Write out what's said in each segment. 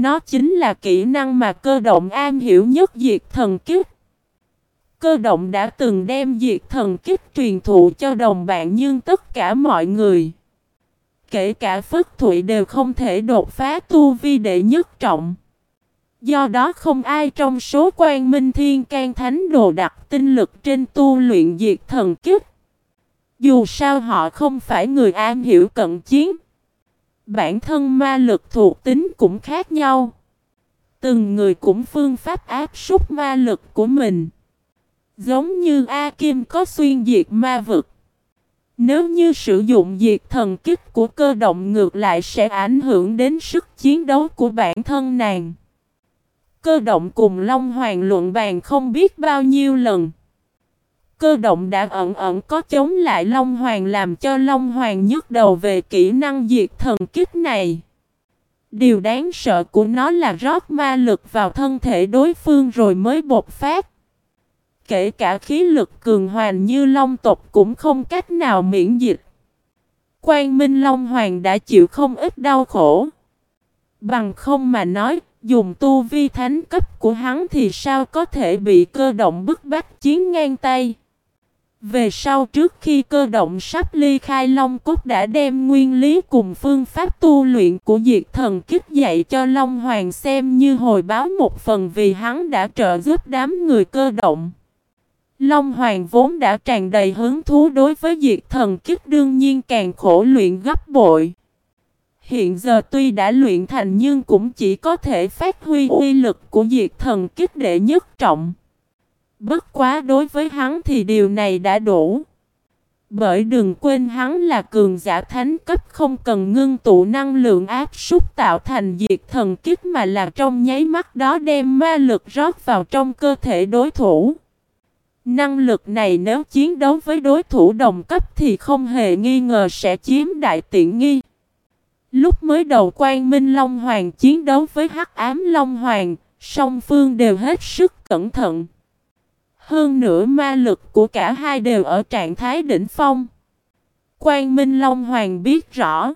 Nó chính là kỹ năng mà cơ động am hiểu nhất diệt thần kiếp. Cơ động đã từng đem diệt thần kiếp truyền thụ cho đồng bạn nhưng tất cả mọi người, kể cả Phất Thụy đều không thể đột phá tu vi đệ nhất trọng. Do đó không ai trong số quan minh thiên can thánh đồ đặt tinh lực trên tu luyện diệt thần kiếp. Dù sao họ không phải người am hiểu cận chiến. Bản thân ma lực thuộc tính cũng khác nhau. Từng người cũng phương pháp áp súc ma lực của mình. Giống như A Kim có xuyên diệt ma vực. Nếu như sử dụng diệt thần kích của cơ động ngược lại sẽ ảnh hưởng đến sức chiến đấu của bản thân nàng. Cơ động cùng Long Hoàng luận bàn không biết bao nhiêu lần. Cơ động đã ẩn ẩn có chống lại Long Hoàng làm cho Long Hoàng nhức đầu về kỹ năng diệt thần kích này. Điều đáng sợ của nó là rót ma lực vào thân thể đối phương rồi mới bột phát. Kể cả khí lực cường hoàn như Long tộc cũng không cách nào miễn dịch. Quang Minh Long Hoàng đã chịu không ít đau khổ. Bằng không mà nói, dùng tu vi thánh cấp của hắn thì sao có thể bị cơ động bức bách chiến ngang tay. Về sau trước khi cơ động sắp ly khai Long Cốt đã đem nguyên lý cùng phương pháp tu luyện của diệt thần kích dạy cho Long Hoàng xem như hồi báo một phần vì hắn đã trợ giúp đám người cơ động. Long Hoàng vốn đã tràn đầy hứng thú đối với diệt thần kích, đương nhiên càng khổ luyện gấp bội. Hiện giờ tuy đã luyện thành nhưng cũng chỉ có thể phát huy uy lực của diệt thần kích đệ nhất trọng. Bất quá đối với hắn thì điều này đã đủ. Bởi đừng quên hắn là cường giả thánh cấp không cần ngưng tụ năng lượng áp súc tạo thành diệt thần kích mà là trong nháy mắt đó đem ma lực rót vào trong cơ thể đối thủ. Năng lực này nếu chiến đấu với đối thủ đồng cấp thì không hề nghi ngờ sẽ chiếm đại tiện nghi. Lúc mới đầu quan Minh Long Hoàng chiến đấu với Hắc Ám Long Hoàng, song phương đều hết sức cẩn thận. Hơn nữa ma lực của cả hai đều ở trạng thái đỉnh phong. Quang Minh Long Hoàng biết rõ.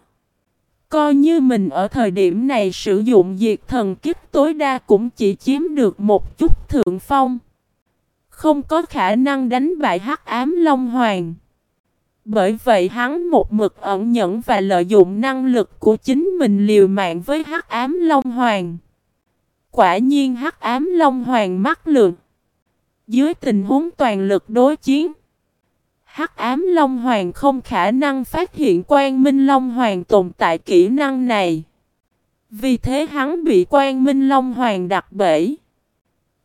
Coi như mình ở thời điểm này sử dụng diệt thần kích tối đa cũng chỉ chiếm được một chút thượng phong. Không có khả năng đánh bại hắc ám Long Hoàng. Bởi vậy hắn một mực ẩn nhẫn và lợi dụng năng lực của chính mình liều mạng với hắc ám Long Hoàng. Quả nhiên hắc ám Long Hoàng mắc lượng. Dưới tình huống toàn lực đối chiến, Hắc ám Long Hoàng không khả năng phát hiện Quang Minh Long Hoàng tồn tại kỹ năng này. Vì thế hắn bị Quang Minh Long Hoàng đặt bẫy.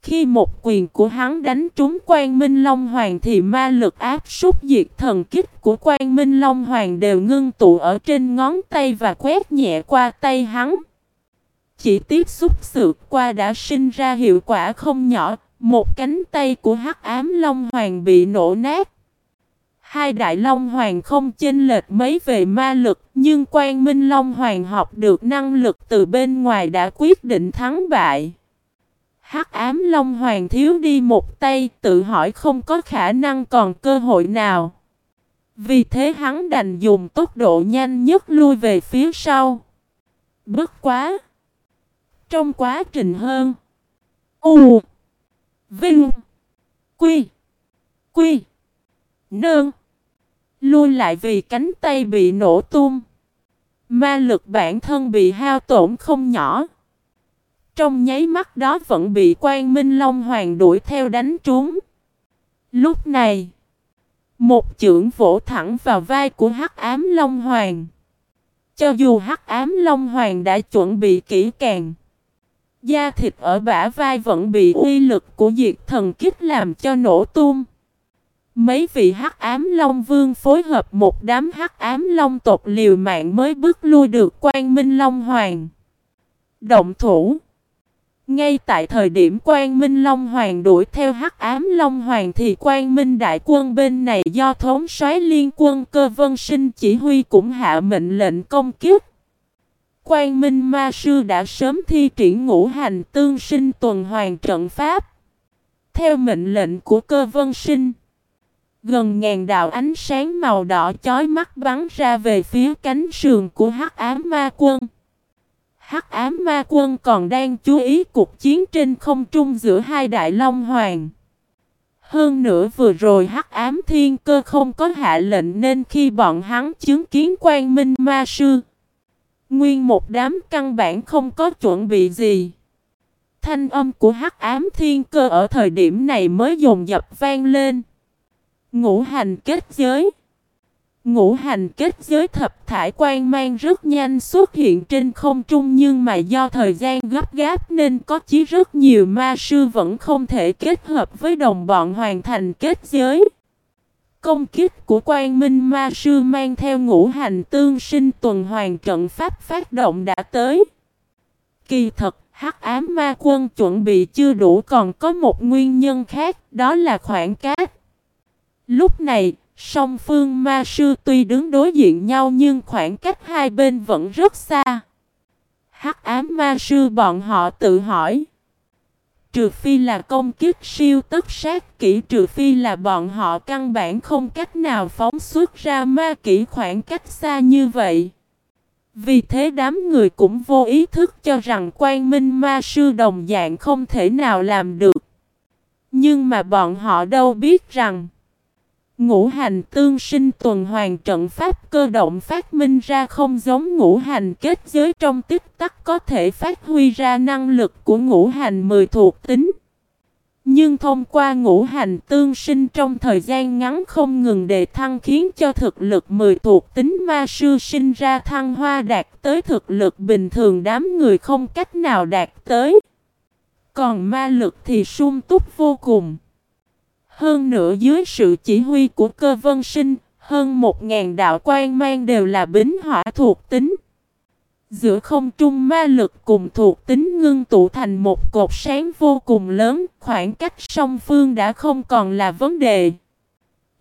Khi một quyền của hắn đánh trúng Quang Minh Long Hoàng thì ma lực áp súc diệt thần kích của Quang Minh Long Hoàng đều ngưng tụ ở trên ngón tay và quét nhẹ qua tay hắn. Chỉ tiếp xúc sự qua đã sinh ra hiệu quả không nhỏ, một cánh tay của hắc ám Long Hoàng bị nổ nát. Hai đại Long Hoàng không chênh lệch mấy về ma lực, nhưng Quan Minh Long Hoàng học được năng lực từ bên ngoài đã quyết định thắng bại. Hắc ám Long Hoàng thiếu đi một tay, tự hỏi không có khả năng còn cơ hội nào. Vì thế hắn đành dùng tốc độ nhanh nhất lui về phía sau. Bất quá! Trong quá trình hơn, U Vinh. Quy. Quy. Nương. Lui lại vì cánh tay bị nổ tung. Ma lực bản thân bị hao tổn không nhỏ. Trong nháy mắt đó vẫn bị quan Minh Long Hoàng đuổi theo đánh trúng. Lúc này, một chưởng vỗ thẳng vào vai của Hắc Ám Long Hoàng. Cho dù Hắc Ám Long Hoàng đã chuẩn bị kỹ càng, Da thịt ở bả vai vẫn bị uy lực của diệt thần kích làm cho nổ tung. Mấy vị hắc ám long vương phối hợp một đám hắc ám long tộc liều mạng mới bước lui được quan minh long hoàng. Động thủ Ngay tại thời điểm quan minh long hoàng đuổi theo hắc ám long hoàng thì quan minh đại quân bên này do thống soái liên quân cơ vân sinh chỉ huy cũng hạ mệnh lệnh công kiếp. Quang Minh Ma Sư đã sớm thi triển ngũ hành tương sinh tuần hoàn trận pháp. Theo mệnh lệnh của cơ vân sinh, gần ngàn đạo ánh sáng màu đỏ chói mắt bắn ra về phía cánh sườn của hắc ám ma quân. Hắc ám ma quân còn đang chú ý cuộc chiến trên không trung giữa hai đại long hoàng. Hơn nữa vừa rồi hắc ám thiên cơ không có hạ lệnh nên khi bọn hắn chứng kiến quan minh ma sư. Nguyên một đám căn bản không có chuẩn bị gì. Thanh âm của hắc ám thiên cơ ở thời điểm này mới dồn dập vang lên. Ngũ hành kết giới. Ngũ hành kết giới thập thải quan mang rất nhanh xuất hiện trên không trung nhưng mà do thời gian gấp gáp nên có chí rất nhiều ma sư vẫn không thể kết hợp với đồng bọn hoàn thành kết giới. Công kích của quan minh ma sư mang theo ngũ hành tương sinh tuần hoàn trận pháp phát động đã tới. Kỳ thật, hắc ám ma quân chuẩn bị chưa đủ còn có một nguyên nhân khác, đó là khoảng cách. Lúc này, Song phương ma sư tuy đứng đối diện nhau nhưng khoảng cách hai bên vẫn rất xa. Hắc ám ma sư bọn họ tự hỏi. Trừ phi là công kích siêu tất sát kỹ, trừ phi là bọn họ căn bản không cách nào phóng xuất ra ma kỹ khoảng cách xa như vậy. Vì thế đám người cũng vô ý thức cho rằng quan minh ma sư đồng dạng không thể nào làm được. Nhưng mà bọn họ đâu biết rằng Ngũ hành tương sinh tuần hoàn trận pháp cơ động phát minh ra không giống ngũ hành kết giới trong tích tắc có thể phát huy ra năng lực của ngũ hành mười thuộc tính. Nhưng thông qua ngũ hành tương sinh trong thời gian ngắn không ngừng đề thăng khiến cho thực lực mười thuộc tính ma sư sinh ra thăng hoa đạt tới thực lực bình thường đám người không cách nào đạt tới. Còn ma lực thì sung túc vô cùng. Hơn nữa dưới sự chỉ huy của cơ vân sinh, hơn một ngàn đạo quan mang đều là bính hỏa thuộc tính. Giữa không trung ma lực cùng thuộc tính ngưng tụ thành một cột sáng vô cùng lớn, khoảng cách song phương đã không còn là vấn đề.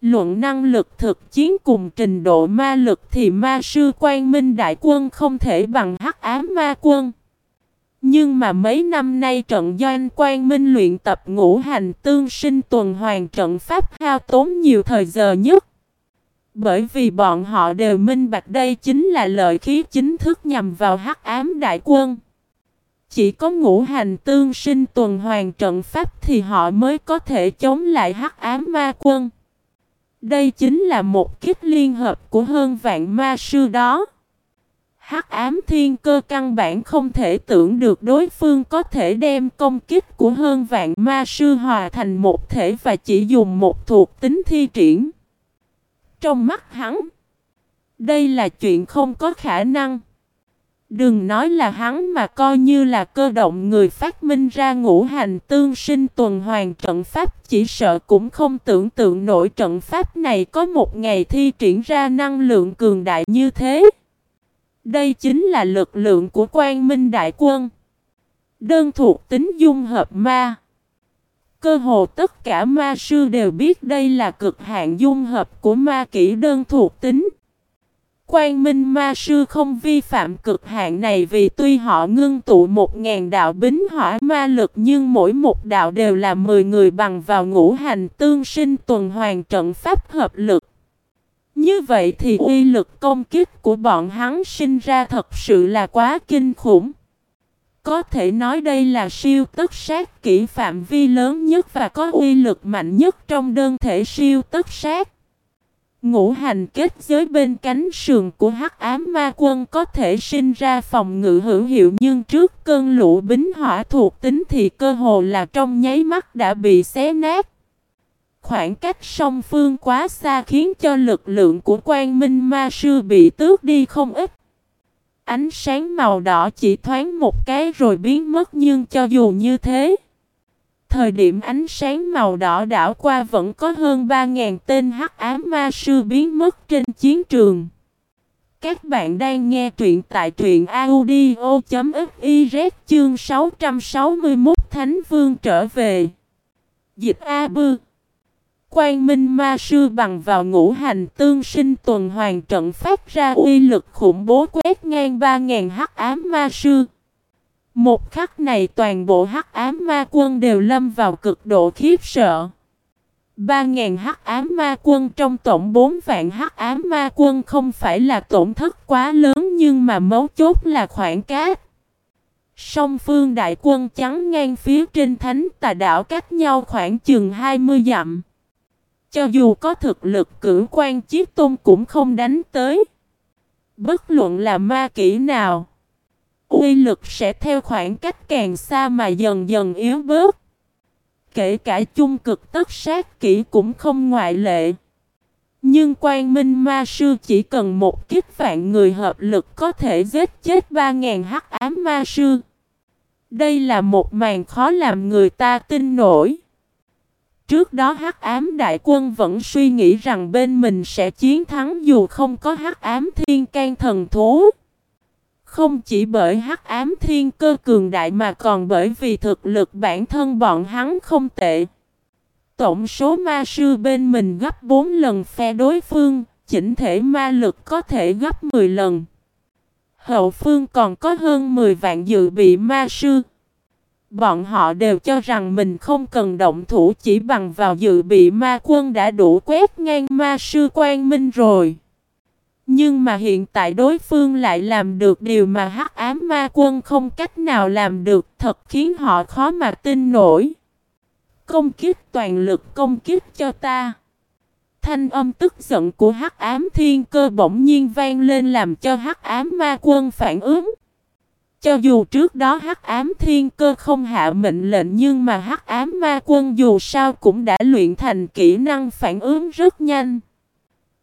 Luận năng lực thực chiến cùng trình độ ma lực thì ma sư quan minh đại quân không thể bằng hắc ám ma quân. Nhưng mà mấy năm nay trận doanh quan minh luyện tập ngũ hành tương sinh tuần hoàn trận pháp hao tốn nhiều thời giờ nhất. Bởi vì bọn họ đều minh bạch đây chính là lợi khí chính thức nhằm vào hắc ám đại quân. Chỉ có ngũ hành tương sinh tuần hoàn trận pháp thì họ mới có thể chống lại hắc ám ma quân. Đây chính là một kiếp liên hợp của hơn vạn ma sư đó. Hắc ám thiên cơ căn bản không thể tưởng được đối phương có thể đem công kích của hơn vạn ma sư hòa thành một thể và chỉ dùng một thuộc tính thi triển. Trong mắt hắn, đây là chuyện không có khả năng. Đừng nói là hắn mà coi như là cơ động người phát minh ra ngũ hành tương sinh tuần hoàn trận pháp chỉ sợ cũng không tưởng tượng nổi trận pháp này có một ngày thi triển ra năng lượng cường đại như thế. Đây chính là lực lượng của quan minh đại quân. Đơn thuộc tính dung hợp ma. Cơ hồ tất cả ma sư đều biết đây là cực hạn dung hợp của ma kỹ đơn thuộc tính. Quan minh ma sư không vi phạm cực hạn này vì tuy họ ngưng tụ một ngàn đạo bính hỏa ma lực nhưng mỗi một đạo đều là mười người bằng vào ngũ hành tương sinh tuần hoàn trận pháp hợp lực. Như vậy thì uy lực công kích của bọn hắn sinh ra thật sự là quá kinh khủng. Có thể nói đây là siêu tất sát kỹ phạm vi lớn nhất và có uy lực mạnh nhất trong đơn thể siêu tất sát. Ngũ hành kết giới bên cánh sườn của hắc ám ma quân có thể sinh ra phòng ngự hữu hiệu nhưng trước cơn lũ bính hỏa thuộc tính thì cơ hồ là trong nháy mắt đã bị xé nát. Khoảng cách song phương quá xa khiến cho lực lượng của quan minh ma sư bị tước đi không ít. Ánh sáng màu đỏ chỉ thoáng một cái rồi biến mất nhưng cho dù như thế. Thời điểm ánh sáng màu đỏ đảo qua vẫn có hơn 3.000 tên hắc ám ma sư biến mất trên chiến trường. Các bạn đang nghe truyện tại truyện audio.fiz chương 661 Thánh Vương trở về. Dịch A Bư Quang Minh Ma Sư bằng vào ngũ hành tương sinh tuần hoàn trận phát ra uy lực khủng bố quét ngang 3.000 hắc ám ma sư. Một khắc này toàn bộ hắc ám ma quân đều lâm vào cực độ khiếp sợ. 3.000 hắc ám ma quân trong tổng 4 vạn hắc ám ma quân không phải là tổn thất quá lớn nhưng mà mấu chốt là khoảng cách. Song phương đại quân chắn ngang phía trên thánh tà đảo cách nhau khoảng chừng 20 dặm. Cho dù có thực lực cử quan chiếc tôn cũng không đánh tới. Bất luận là ma kỹ nào. Uy lực sẽ theo khoảng cách càng xa mà dần dần yếu bớt. Kể cả chung cực tất sát kỹ cũng không ngoại lệ. Nhưng quan minh ma sư chỉ cần một kiếp vạn người hợp lực có thể giết chết 3.000 hắc ám ma sư. Đây là một màn khó làm người ta tin nổi. Trước đó hắc ám đại quân vẫn suy nghĩ rằng bên mình sẽ chiến thắng dù không có hắc ám thiên can thần thú. Không chỉ bởi hắc ám thiên cơ cường đại mà còn bởi vì thực lực bản thân bọn hắn không tệ. Tổng số ma sư bên mình gấp 4 lần phe đối phương, chỉnh thể ma lực có thể gấp 10 lần. Hậu phương còn có hơn 10 vạn dự bị ma sư. Bọn họ đều cho rằng mình không cần động thủ chỉ bằng vào dự bị ma quân đã đủ quét ngang ma sư quan minh rồi. Nhưng mà hiện tại đối phương lại làm được điều mà hắc ám ma quân không cách nào làm được, thật khiến họ khó mà tin nổi. Công kích toàn lực công kích cho ta. Thanh âm tức giận của hắc ám thiên cơ bỗng nhiên vang lên làm cho hắc ám ma quân phản ứng. Cho dù trước đó hắc ám thiên cơ không hạ mệnh lệnh nhưng mà hắc ám ma quân dù sao cũng đã luyện thành kỹ năng phản ứng rất nhanh.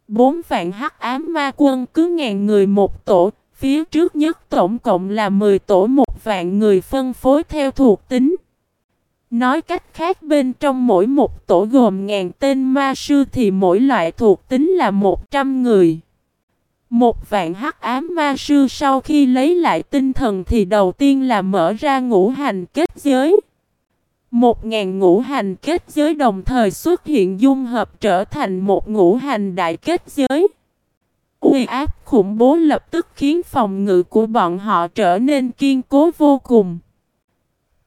Bốn vạn hắc ám ma quân cứ ngàn người một tổ, phía trước nhất tổng cộng là 10 tổ một vạn người phân phối theo thuộc tính. Nói cách khác bên trong mỗi một tổ gồm ngàn tên ma sư thì mỗi loại thuộc tính là 100 người. Một vạn hắc ám ma sư sau khi lấy lại tinh thần thì đầu tiên là mở ra ngũ hành kết giới. Một ngàn ngũ hành kết giới đồng thời xuất hiện dung hợp trở thành một ngũ hành đại kết giới. Uy áp khủng bố lập tức khiến phòng ngự của bọn họ trở nên kiên cố vô cùng.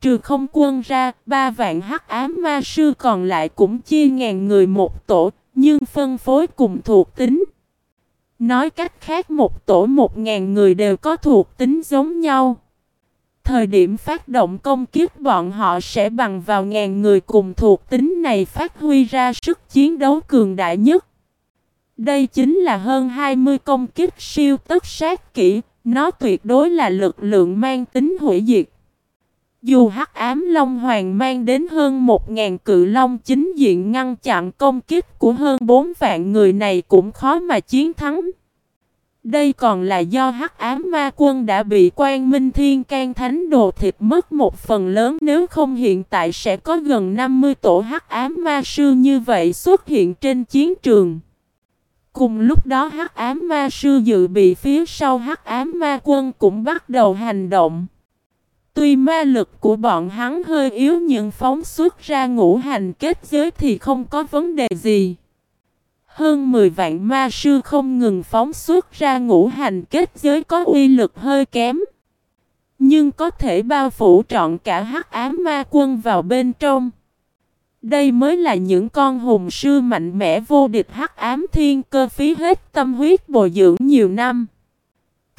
Trừ không quân ra, ba vạn hắc ám ma sư còn lại cũng chia ngàn người một tổ, nhưng phân phối cùng thuộc tính. Nói cách khác một tổ một ngàn người đều có thuộc tính giống nhau. Thời điểm phát động công kiếp bọn họ sẽ bằng vào ngàn người cùng thuộc tính này phát huy ra sức chiến đấu cường đại nhất. Đây chính là hơn 20 công kích siêu tất sát kỹ, nó tuyệt đối là lực lượng mang tính hủy diệt. Dù hắc ám Long Hoàng mang đến hơn 1.000 cự long chính diện ngăn chặn công kích của hơn 4 vạn người này cũng khó mà chiến thắng. Đây còn là do hắc ám ma quân đã bị quan minh thiên can thánh đồ thịt mất một phần lớn nếu không hiện tại sẽ có gần 50 tổ hắc ám ma sư như vậy xuất hiện trên chiến trường. Cùng lúc đó hắc ám ma sư dự bị phía sau hắc ám ma quân cũng bắt đầu hành động. Tuy ma lực của bọn hắn hơi yếu nhưng phóng xuất ra ngũ hành kết giới thì không có vấn đề gì. Hơn 10 vạn ma sư không ngừng phóng xuất ra ngũ hành kết giới có uy lực hơi kém. Nhưng có thể bao phủ trọn cả hắc ám ma quân vào bên trong. Đây mới là những con hùng sư mạnh mẽ vô địch hắc ám thiên cơ phí hết tâm huyết bồi dưỡng nhiều năm.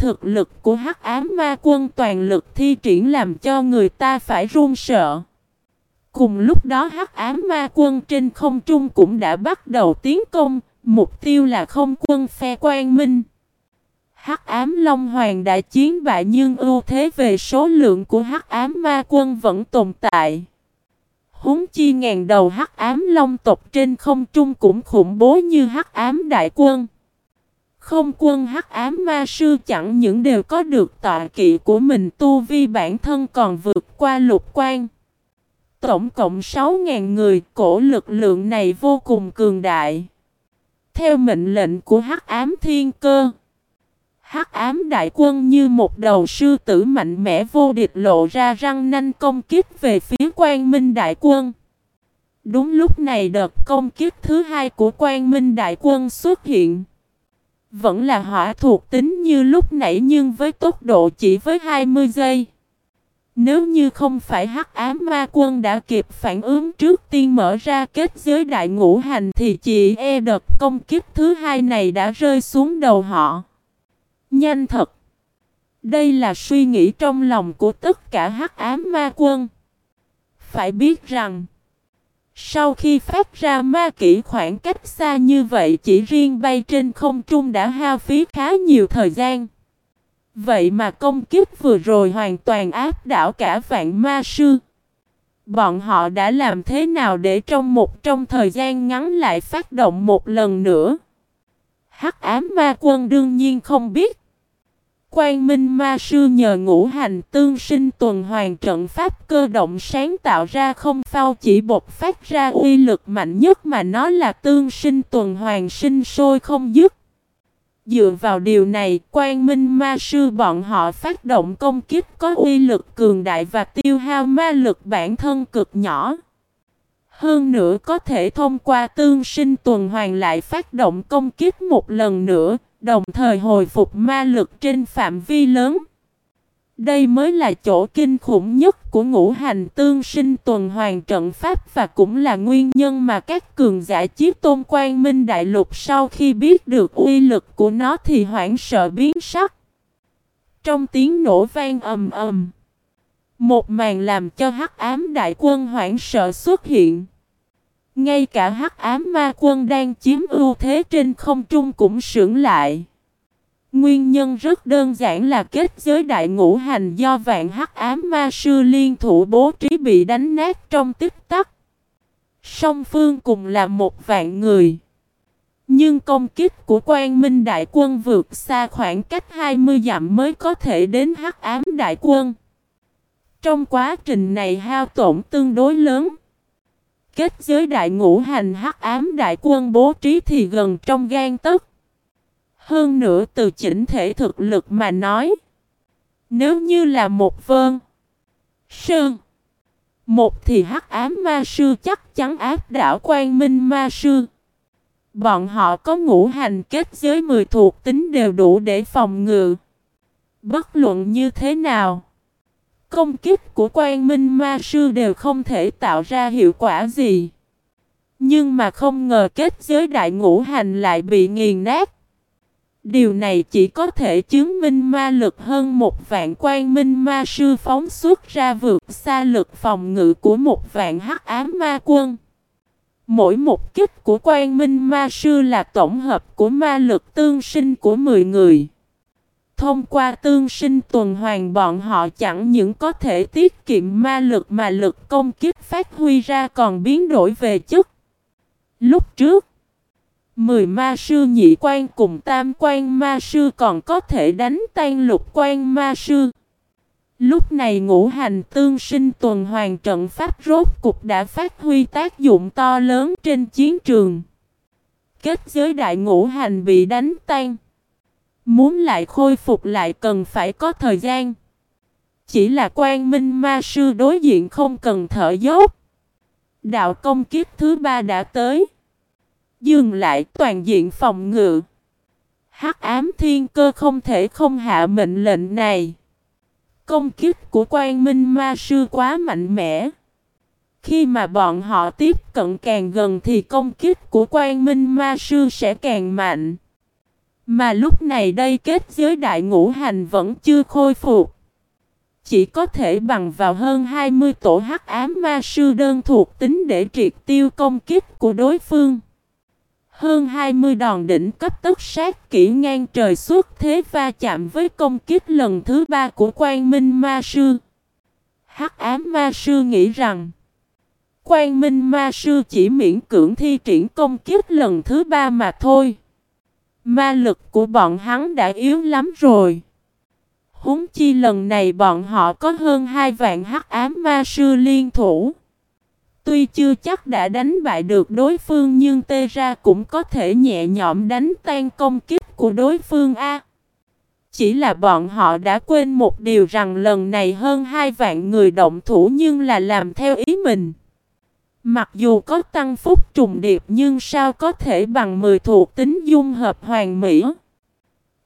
Thực lực của hắc ám ma quân toàn lực thi triển làm cho người ta phải run sợ. Cùng lúc đó hắc ám ma quân trên không trung cũng đã bắt đầu tiến công, Mục tiêu là không quân phe quan minh. Hắc ám Long Hoàng đã chiến bại nhưng ưu thế về số lượng của Hắc ám ma quân vẫn tồn tại. Húng chi ngàn đầu Hắc ám Long tộc trên không trung cũng khủng bố như Hắc ám đại quân. Không quân Hắc ám ma sư chẳng những đều có được tọa kỵ của mình tu vi bản thân còn vượt qua lục quan. Tổng cộng 6.000 người, cổ lực lượng này vô cùng cường đại. Theo mệnh lệnh của Hắc Ám Thiên Cơ, Hắc Ám Đại Quân như một đầu sư tử mạnh mẽ vô địch lộ ra răng nanh công kích về phía Quang Minh Đại Quân. Đúng lúc này đợt công kích thứ hai của Quang Minh Đại Quân xuất hiện. Vẫn là hỏa thuộc tính như lúc nãy nhưng với tốc độ chỉ với 20 giây. Nếu như không phải hắc ám ma quân đã kịp phản ứng trước tiên mở ra kết giới đại ngũ hành thì chị e đợt công kích thứ hai này đã rơi xuống đầu họ. Nhanh thật! Đây là suy nghĩ trong lòng của tất cả hắc ám ma quân. Phải biết rằng, sau khi phát ra ma kỹ khoảng cách xa như vậy, chỉ riêng bay trên không trung đã hao phí khá nhiều thời gian. Vậy mà công kích vừa rồi hoàn toàn áp đảo cả vạn ma sư. Bọn họ đã làm thế nào để trong một trong thời gian ngắn lại phát động một lần nữa? Hắc ám ma quân đương nhiên không biết. Quang Minh Ma Sư nhờ ngũ hành tương sinh tuần hoàn trận pháp cơ động sáng tạo ra không phao chỉ bột phát ra uy lực mạnh nhất mà nó là tương sinh tuần hoàn sinh sôi không dứt. Dựa vào điều này, Quang Minh Ma Sư bọn họ phát động công kích có uy lực cường đại và tiêu hao ma lực bản thân cực nhỏ. Hơn nữa có thể thông qua tương sinh tuần hoàn lại phát động công kích một lần nữa, đồng thời hồi phục ma lực trên phạm vi lớn. Đây mới là chỗ kinh khủng nhất của ngũ hành tương sinh tuần hoàn trận pháp và cũng là nguyên nhân mà các cường giả chiếc tôn quan minh đại lục sau khi biết được uy lực của nó thì hoảng sợ biến sắc. Trong tiếng nổ vang ầm ầm, một màn làm cho hắc ám đại quân hoảng sợ xuất hiện. Ngay cả hắc ám ma quân đang chiếm ưu thế trên không trung cũng sững lại. Nguyên nhân rất đơn giản là kết giới đại ngũ hành do vạn hắc ám ma sư liên thủ bố trí bị đánh nát trong tích tắc. Song phương cùng là một vạn người. Nhưng công kích của quan minh đại quân vượt xa khoảng cách 20 dặm mới có thể đến hắc ám đại quân. Trong quá trình này hao tổn tương đối lớn. Kết giới đại ngũ hành hắc ám đại quân bố trí thì gần trong gan tức. Hơn nữa từ chỉnh thể thực lực mà nói. Nếu như là một vơn. Sơn. Một thì hắc ám ma sư chắc chắn áp đảo quan minh ma sư. Bọn họ có ngũ hành kết giới 10 thuộc tính đều đủ để phòng ngự. Bất luận như thế nào. Công kích của quan minh ma sư đều không thể tạo ra hiệu quả gì. Nhưng mà không ngờ kết giới đại ngũ hành lại bị nghiền nát. Điều này chỉ có thể chứng minh ma lực hơn một vạn quan minh ma sư phóng xuất ra vượt xa lực phòng ngự của một vạn hắc ám ma quân. Mỗi một kích của quan minh ma sư là tổng hợp của ma lực tương sinh của 10 người. Thông qua tương sinh tuần hoàn bọn họ chẳng những có thể tiết kiệm ma lực mà lực công kích phát huy ra còn biến đổi về chất. Lúc trước, Mười ma sư nhị quan cùng tam quan ma sư còn có thể đánh tan lục quan ma sư. Lúc này ngũ hành tương sinh tuần hoàn trận pháp rốt cục đã phát huy tác dụng to lớn trên chiến trường. Kết giới đại ngũ hành bị đánh tan. Muốn lại khôi phục lại cần phải có thời gian. Chỉ là quan minh ma sư đối diện không cần thở dốc. Đạo công kiếp thứ ba đã tới. Dừng lại toàn diện phòng ngự. Hắc ám thiên cơ không thể không hạ mệnh lệnh này. Công kiếp của quan minh ma sư quá mạnh mẽ. Khi mà bọn họ tiếp cận càng gần thì công kích của quan minh ma sư sẽ càng mạnh. Mà lúc này đây kết giới đại ngũ hành vẫn chưa khôi phục. Chỉ có thể bằng vào hơn 20 tổ hắc ám ma sư đơn thuộc tính để triệt tiêu công kích của đối phương. Hơn 20 đòn đỉnh cấp tất sát kỹ ngang trời suốt thế va chạm với công kích lần thứ ba của Quang Minh Ma Sư. Hắc ám Ma Sư nghĩ rằng, Quang Minh Ma Sư chỉ miễn cưỡng thi triển công kích lần thứ ba mà thôi. Ma lực của bọn hắn đã yếu lắm rồi. Húng chi lần này bọn họ có hơn hai vạn hắc ám ma sư liên thủ. Tuy chưa chắc đã đánh bại được đối phương nhưng tê ra cũng có thể nhẹ nhõm đánh tan công kích của đối phương A. Chỉ là bọn họ đã quên một điều rằng lần này hơn hai vạn người động thủ nhưng là làm theo ý mình. Mặc dù có tăng phúc trùng điệp nhưng sao có thể bằng 10 thuộc tính dung hợp hoàn mỹ.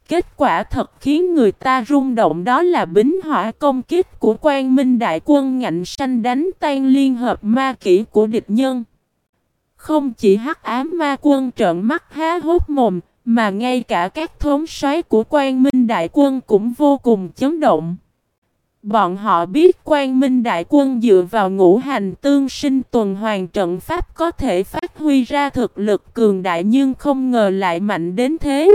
Kết quả thật khiến người ta rung động đó là bính hỏa công kích của quan minh đại quân ngạnh sanh đánh tan liên hợp ma kỹ của địch nhân. Không chỉ hắc ám ma quân trợn mắt há hốt mồm, mà ngay cả các thống soái của quan minh đại quân cũng vô cùng chấn động. Bọn họ biết quan minh đại quân dựa vào ngũ hành tương sinh tuần hoàn trận pháp có thể phát huy ra thực lực cường đại nhưng không ngờ lại mạnh đến thế.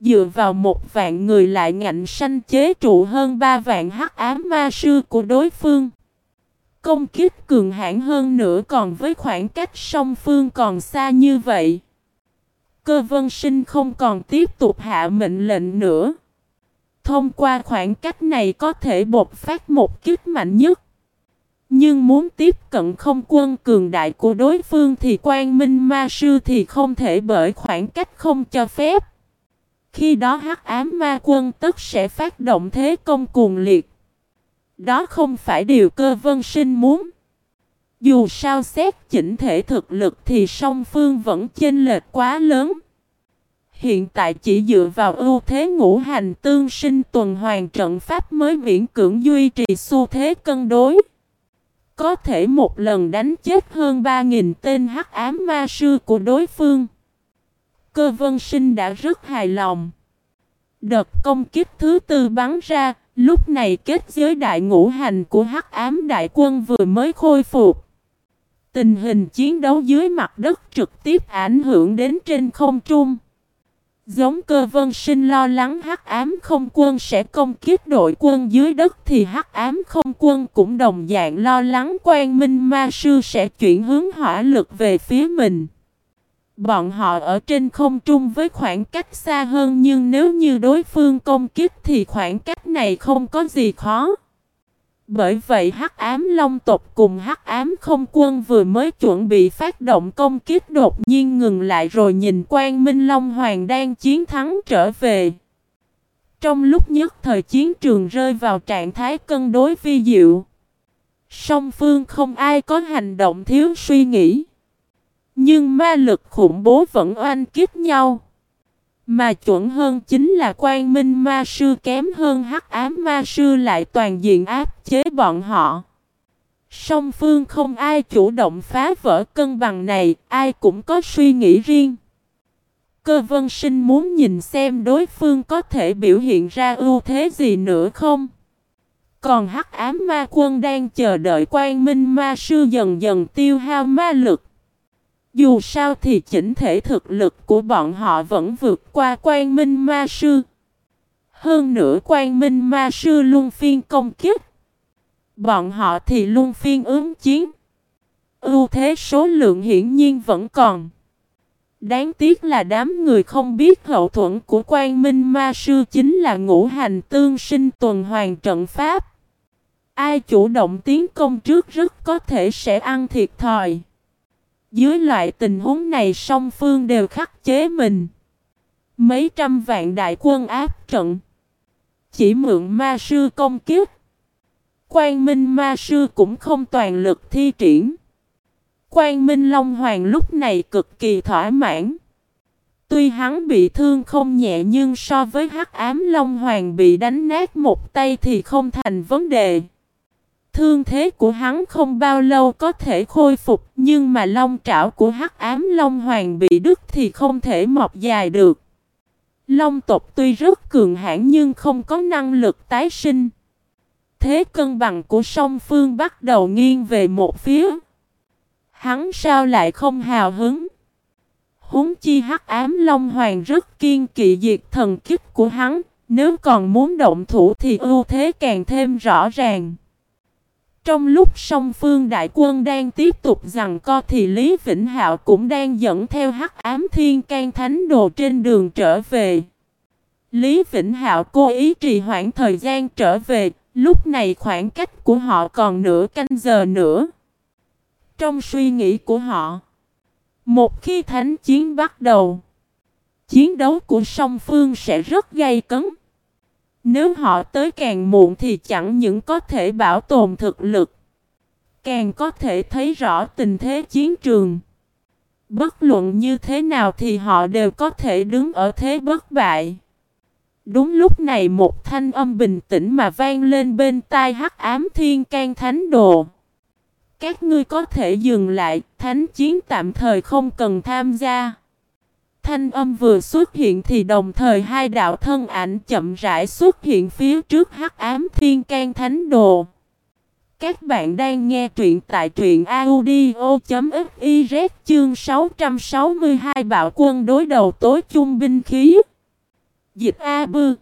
Dựa vào một vạn người lại ngạnh sanh chế trụ hơn ba vạn hắc ám ma sư của đối phương. Công kích cường hãn hơn nữa còn với khoảng cách song phương còn xa như vậy. Cơ vân sinh không còn tiếp tục hạ mệnh lệnh nữa. Thông qua khoảng cách này có thể bột phát một kích mạnh nhất. Nhưng muốn tiếp cận không quân cường đại của đối phương thì quan minh ma sư thì không thể bởi khoảng cách không cho phép. Khi đó hắc ám ma quân tức sẽ phát động thế công cuồng liệt. Đó không phải điều cơ vân sinh muốn. Dù sao xét chỉnh thể thực lực thì song phương vẫn chênh lệch quá lớn. Hiện tại chỉ dựa vào ưu thế ngũ hành tương sinh tuần hoàn trận pháp mới miễn cưỡng duy trì xu thế cân đối. Có thể một lần đánh chết hơn 3.000 tên hắc ám ma sư của đối phương. Cơ vân sinh đã rất hài lòng. Đợt công kích thứ tư bắn ra, lúc này kết giới đại ngũ hành của hắc ám đại quân vừa mới khôi phục. Tình hình chiến đấu dưới mặt đất trực tiếp ảnh hưởng đến trên không trung. Giống cơ vân sinh lo lắng hắc ám không quân sẽ công kích đội quân dưới đất thì hắc ám không quân cũng đồng dạng lo lắng quan minh ma sư sẽ chuyển hướng hỏa lực về phía mình. Bọn họ ở trên không trung với khoảng cách xa hơn nhưng nếu như đối phương công kích thì khoảng cách này không có gì khó. Bởi vậy Hắc Ám Long tộc cùng Hắc Ám Không Quân vừa mới chuẩn bị phát động công kích đột nhiên ngừng lại rồi nhìn Quang Minh Long Hoàng đang chiến thắng trở về. Trong lúc nhất thời chiến trường rơi vào trạng thái cân đối vi diệu. Song phương không ai có hành động thiếu suy nghĩ. Nhưng ma lực khủng bố vẫn oanh kích nhau. Mà chuẩn hơn chính là quan minh ma sư kém hơn hắc ám ma sư lại toàn diện áp chế bọn họ. Song phương không ai chủ động phá vỡ cân bằng này, ai cũng có suy nghĩ riêng. Cơ vân sinh muốn nhìn xem đối phương có thể biểu hiện ra ưu thế gì nữa không. Còn hắc ám ma quân đang chờ đợi quan minh ma sư dần dần tiêu hao ma lực. Dù sao thì chỉnh thể thực lực của bọn họ vẫn vượt qua quan minh ma sư. Hơn nữa quan minh ma sư luôn phiên công kích. Bọn họ thì luôn phiên ứng chiến. Ưu thế số lượng hiển nhiên vẫn còn. Đáng tiếc là đám người không biết hậu thuẫn của quan minh ma sư chính là ngũ hành tương sinh tuần hoàn trận pháp. Ai chủ động tiến công trước rất có thể sẽ ăn thiệt thòi. Dưới loại tình huống này song phương đều khắc chế mình. Mấy trăm vạn đại quân áp trận. Chỉ mượn ma sư công kiếp. Quang Minh ma sư cũng không toàn lực thi triển. Quang Minh Long Hoàng lúc này cực kỳ thỏa mãn. Tuy hắn bị thương không nhẹ nhưng so với hắc ám Long Hoàng bị đánh nát một tay thì không thành vấn đề. Thương thế của hắn không bao lâu có thể khôi phục, nhưng mà long trảo của hắc ám long hoàng bị đứt thì không thể mọc dài được. Long tộc tuy rất cường hãn nhưng không có năng lực tái sinh. Thế cân bằng của song phương bắt đầu nghiêng về một phía. Hắn sao lại không hào hứng? Húng chi hắc ám long hoàng rất kiên kỵ diệt thần kích của hắn, nếu còn muốn động thủ thì ưu thế càng thêm rõ ràng. Trong lúc song phương đại quân đang tiếp tục rằng co thì Lý Vĩnh Hạo cũng đang dẫn theo hắc ám thiên can thánh đồ trên đường trở về. Lý Vĩnh Hạo cố ý trì hoãn thời gian trở về, lúc này khoảng cách của họ còn nửa canh giờ nữa. Trong suy nghĩ của họ, một khi thánh chiến bắt đầu, chiến đấu của song phương sẽ rất gay cấn. Nếu họ tới càng muộn thì chẳng những có thể bảo tồn thực lực, càng có thể thấy rõ tình thế chiến trường. Bất luận như thế nào thì họ đều có thể đứng ở thế bất bại. Đúng lúc này một thanh âm bình tĩnh mà vang lên bên tai hắc ám thiên can thánh đồ. Các ngươi có thể dừng lại, thánh chiến tạm thời không cần tham gia thanh âm vừa xuất hiện thì đồng thời hai đạo thân ảnh chậm rãi xuất hiện phía trước hắc ám thiên can thánh đồ. Các bạn đang nghe truyện tại truyện audio.fiz chương 662 bạo quân đối đầu tối chung binh khí. Dịch A Bư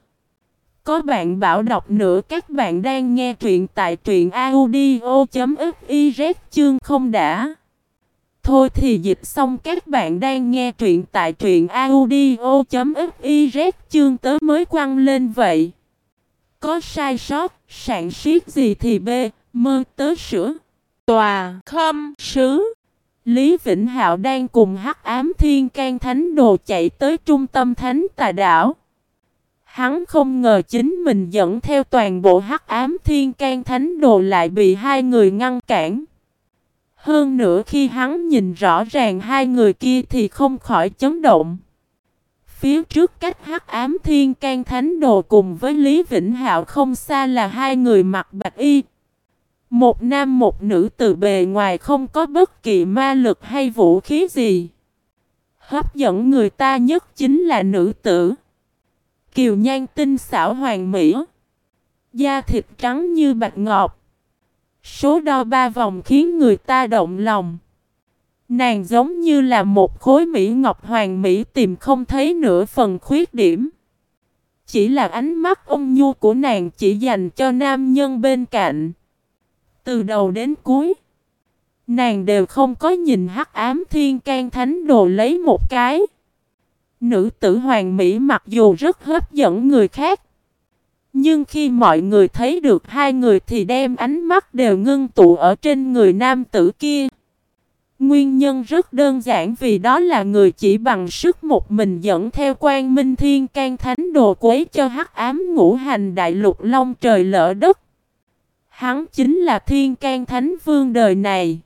Có bạn bảo đọc nữa, các bạn đang nghe truyện tại truyện audio.fiz chương không đã. Thôi thì dịch xong các bạn đang nghe truyện tại truyện audio.fiz chương tớ mới quăng lên vậy. Có sai sót, sạn siết gì thì b, mơ tớ sửa. Tòa, khâm, sứ. Lý Vĩnh Hạo đang cùng hắc ám thiên can thánh đồ chạy tới trung tâm thánh tà đảo. Hắn không ngờ chính mình dẫn theo toàn bộ hắc ám thiên can thánh đồ lại bị hai người ngăn cản. Hơn nữa khi hắn nhìn rõ ràng hai người kia thì không khỏi chấn động. Phía trước cách hắc ám thiên can thánh đồ cùng với Lý Vĩnh Hạo không xa là hai người mặc bạch y. Một nam một nữ từ bề ngoài không có bất kỳ ma lực hay vũ khí gì. Hấp dẫn người ta nhất chính là nữ tử. Kiều nhan tinh xảo hoàng mỹ. Da thịt trắng như bạch ngọc. Số đo ba vòng khiến người ta động lòng. Nàng giống như là một khối mỹ ngọc hoàng mỹ tìm không thấy nửa phần khuyết điểm. Chỉ là ánh mắt ôn nhu của nàng chỉ dành cho nam nhân bên cạnh. Từ đầu đến cuối, nàng đều không có nhìn hắc ám thiên can thánh đồ lấy một cái. Nữ tử hoàng mỹ mặc dù rất hấp dẫn người khác, nhưng khi mọi người thấy được hai người thì đem ánh mắt đều ngưng tụ ở trên người nam tử kia. Nguyên nhân rất đơn giản vì đó là người chỉ bằng sức một mình dẫn theo quan minh thiên can thánh đồ quấy cho hắc ám ngũ hành đại lục long trời lỡ đất. Hắn chính là thiên can thánh vương đời này.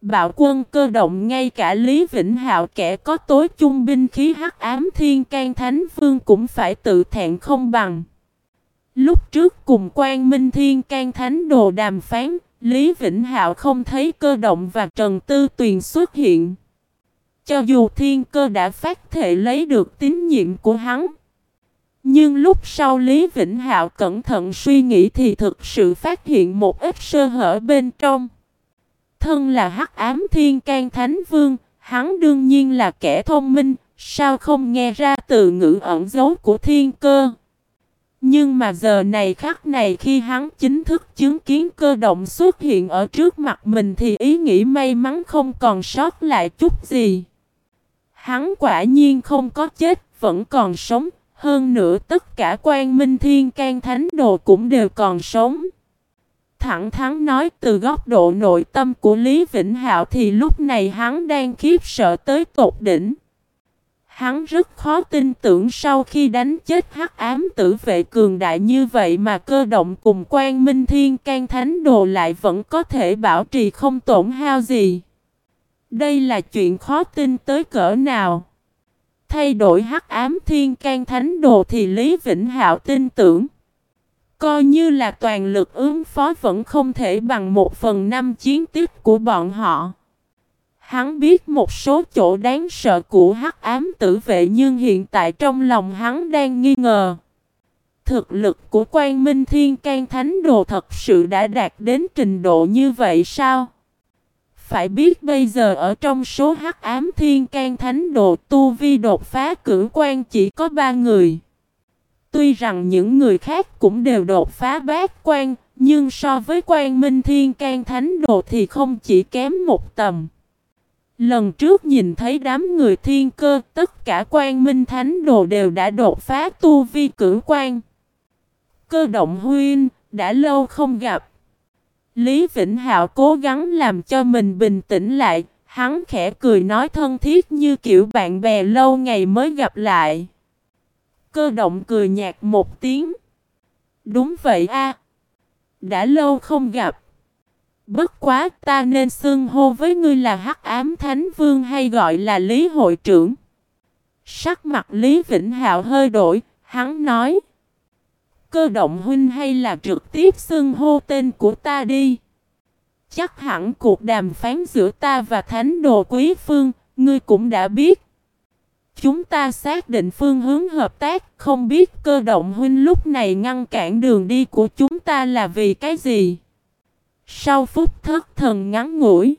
Bạo quân cơ động ngay cả Lý Vĩnh Hạo kẻ có tối chung binh khí hắc ám thiên can thánh vương cũng phải tự thẹn không bằng. Lúc trước cùng quan Minh Thiên can Thánh Đồ đàm phán, Lý Vĩnh Hạo không thấy cơ động và Trần Tư Tuyền xuất hiện. Cho dù thiên cơ đã phát thể lấy được tín nhiệm của hắn. Nhưng lúc sau Lý Vĩnh Hạo cẩn thận suy nghĩ thì thực sự phát hiện một ít sơ hở bên trong. Thân là hắc ám thiên can thánh vương, hắn đương nhiên là kẻ thông minh, sao không nghe ra từ ngữ ẩn dấu của thiên cơ. Nhưng mà giờ này khắc này khi hắn chính thức chứng kiến cơ động xuất hiện ở trước mặt mình thì ý nghĩ may mắn không còn sót lại chút gì. Hắn quả nhiên không có chết, vẫn còn sống, hơn nữa tất cả quan minh thiên can thánh đồ cũng đều còn sống. Thẳng thắn nói từ góc độ nội tâm của Lý Vĩnh Hạo thì lúc này hắn đang khiếp sợ tới tột đỉnh. Hắn rất khó tin tưởng sau khi đánh chết hắc ám tử vệ cường đại như vậy mà cơ động cùng quan minh thiên can thánh đồ lại vẫn có thể bảo trì không tổn hao gì. Đây là chuyện khó tin tới cỡ nào. Thay đổi hắc ám thiên can thánh đồ thì Lý Vĩnh Hạo tin tưởng. Coi như là toàn lực ứng phó vẫn không thể bằng một phần năm chiến tiếp của bọn họ. Hắn biết một số chỗ đáng sợ của hắc ám tử vệ nhưng hiện tại trong lòng hắn đang nghi ngờ. Thực lực của quan minh thiên can thánh đồ thật sự đã đạt đến trình độ như vậy sao? Phải biết bây giờ ở trong số hắc ám thiên can thánh đồ tu vi đột phá cử quan chỉ có ba người. Tuy rằng những người khác cũng đều đột phá bát quan, nhưng so với quan minh thiên can thánh đồ thì không chỉ kém một tầm. Lần trước nhìn thấy đám người thiên cơ, tất cả quan minh thánh đồ đều đã đột phá tu vi cử quan. Cơ động huyên, đã lâu không gặp. Lý Vĩnh Hạo cố gắng làm cho mình bình tĩnh lại, hắn khẽ cười nói thân thiết như kiểu bạn bè lâu ngày mới gặp lại. Cơ động cười nhạt một tiếng. Đúng vậy a, Đã lâu không gặp. Bất quá ta nên xưng hô với ngươi là hắc ám thánh vương hay gọi là lý hội trưởng. Sắc mặt Lý Vĩnh Hạo hơi đổi, hắn nói. Cơ động huynh hay là trực tiếp xưng hô tên của ta đi. Chắc hẳn cuộc đàm phán giữa ta và thánh đồ quý phương, ngươi cũng đã biết. Chúng ta xác định phương hướng hợp tác, không biết cơ động huynh lúc này ngăn cản đường đi của chúng ta là vì cái gì? Sau phút thất thần ngắn ngủi,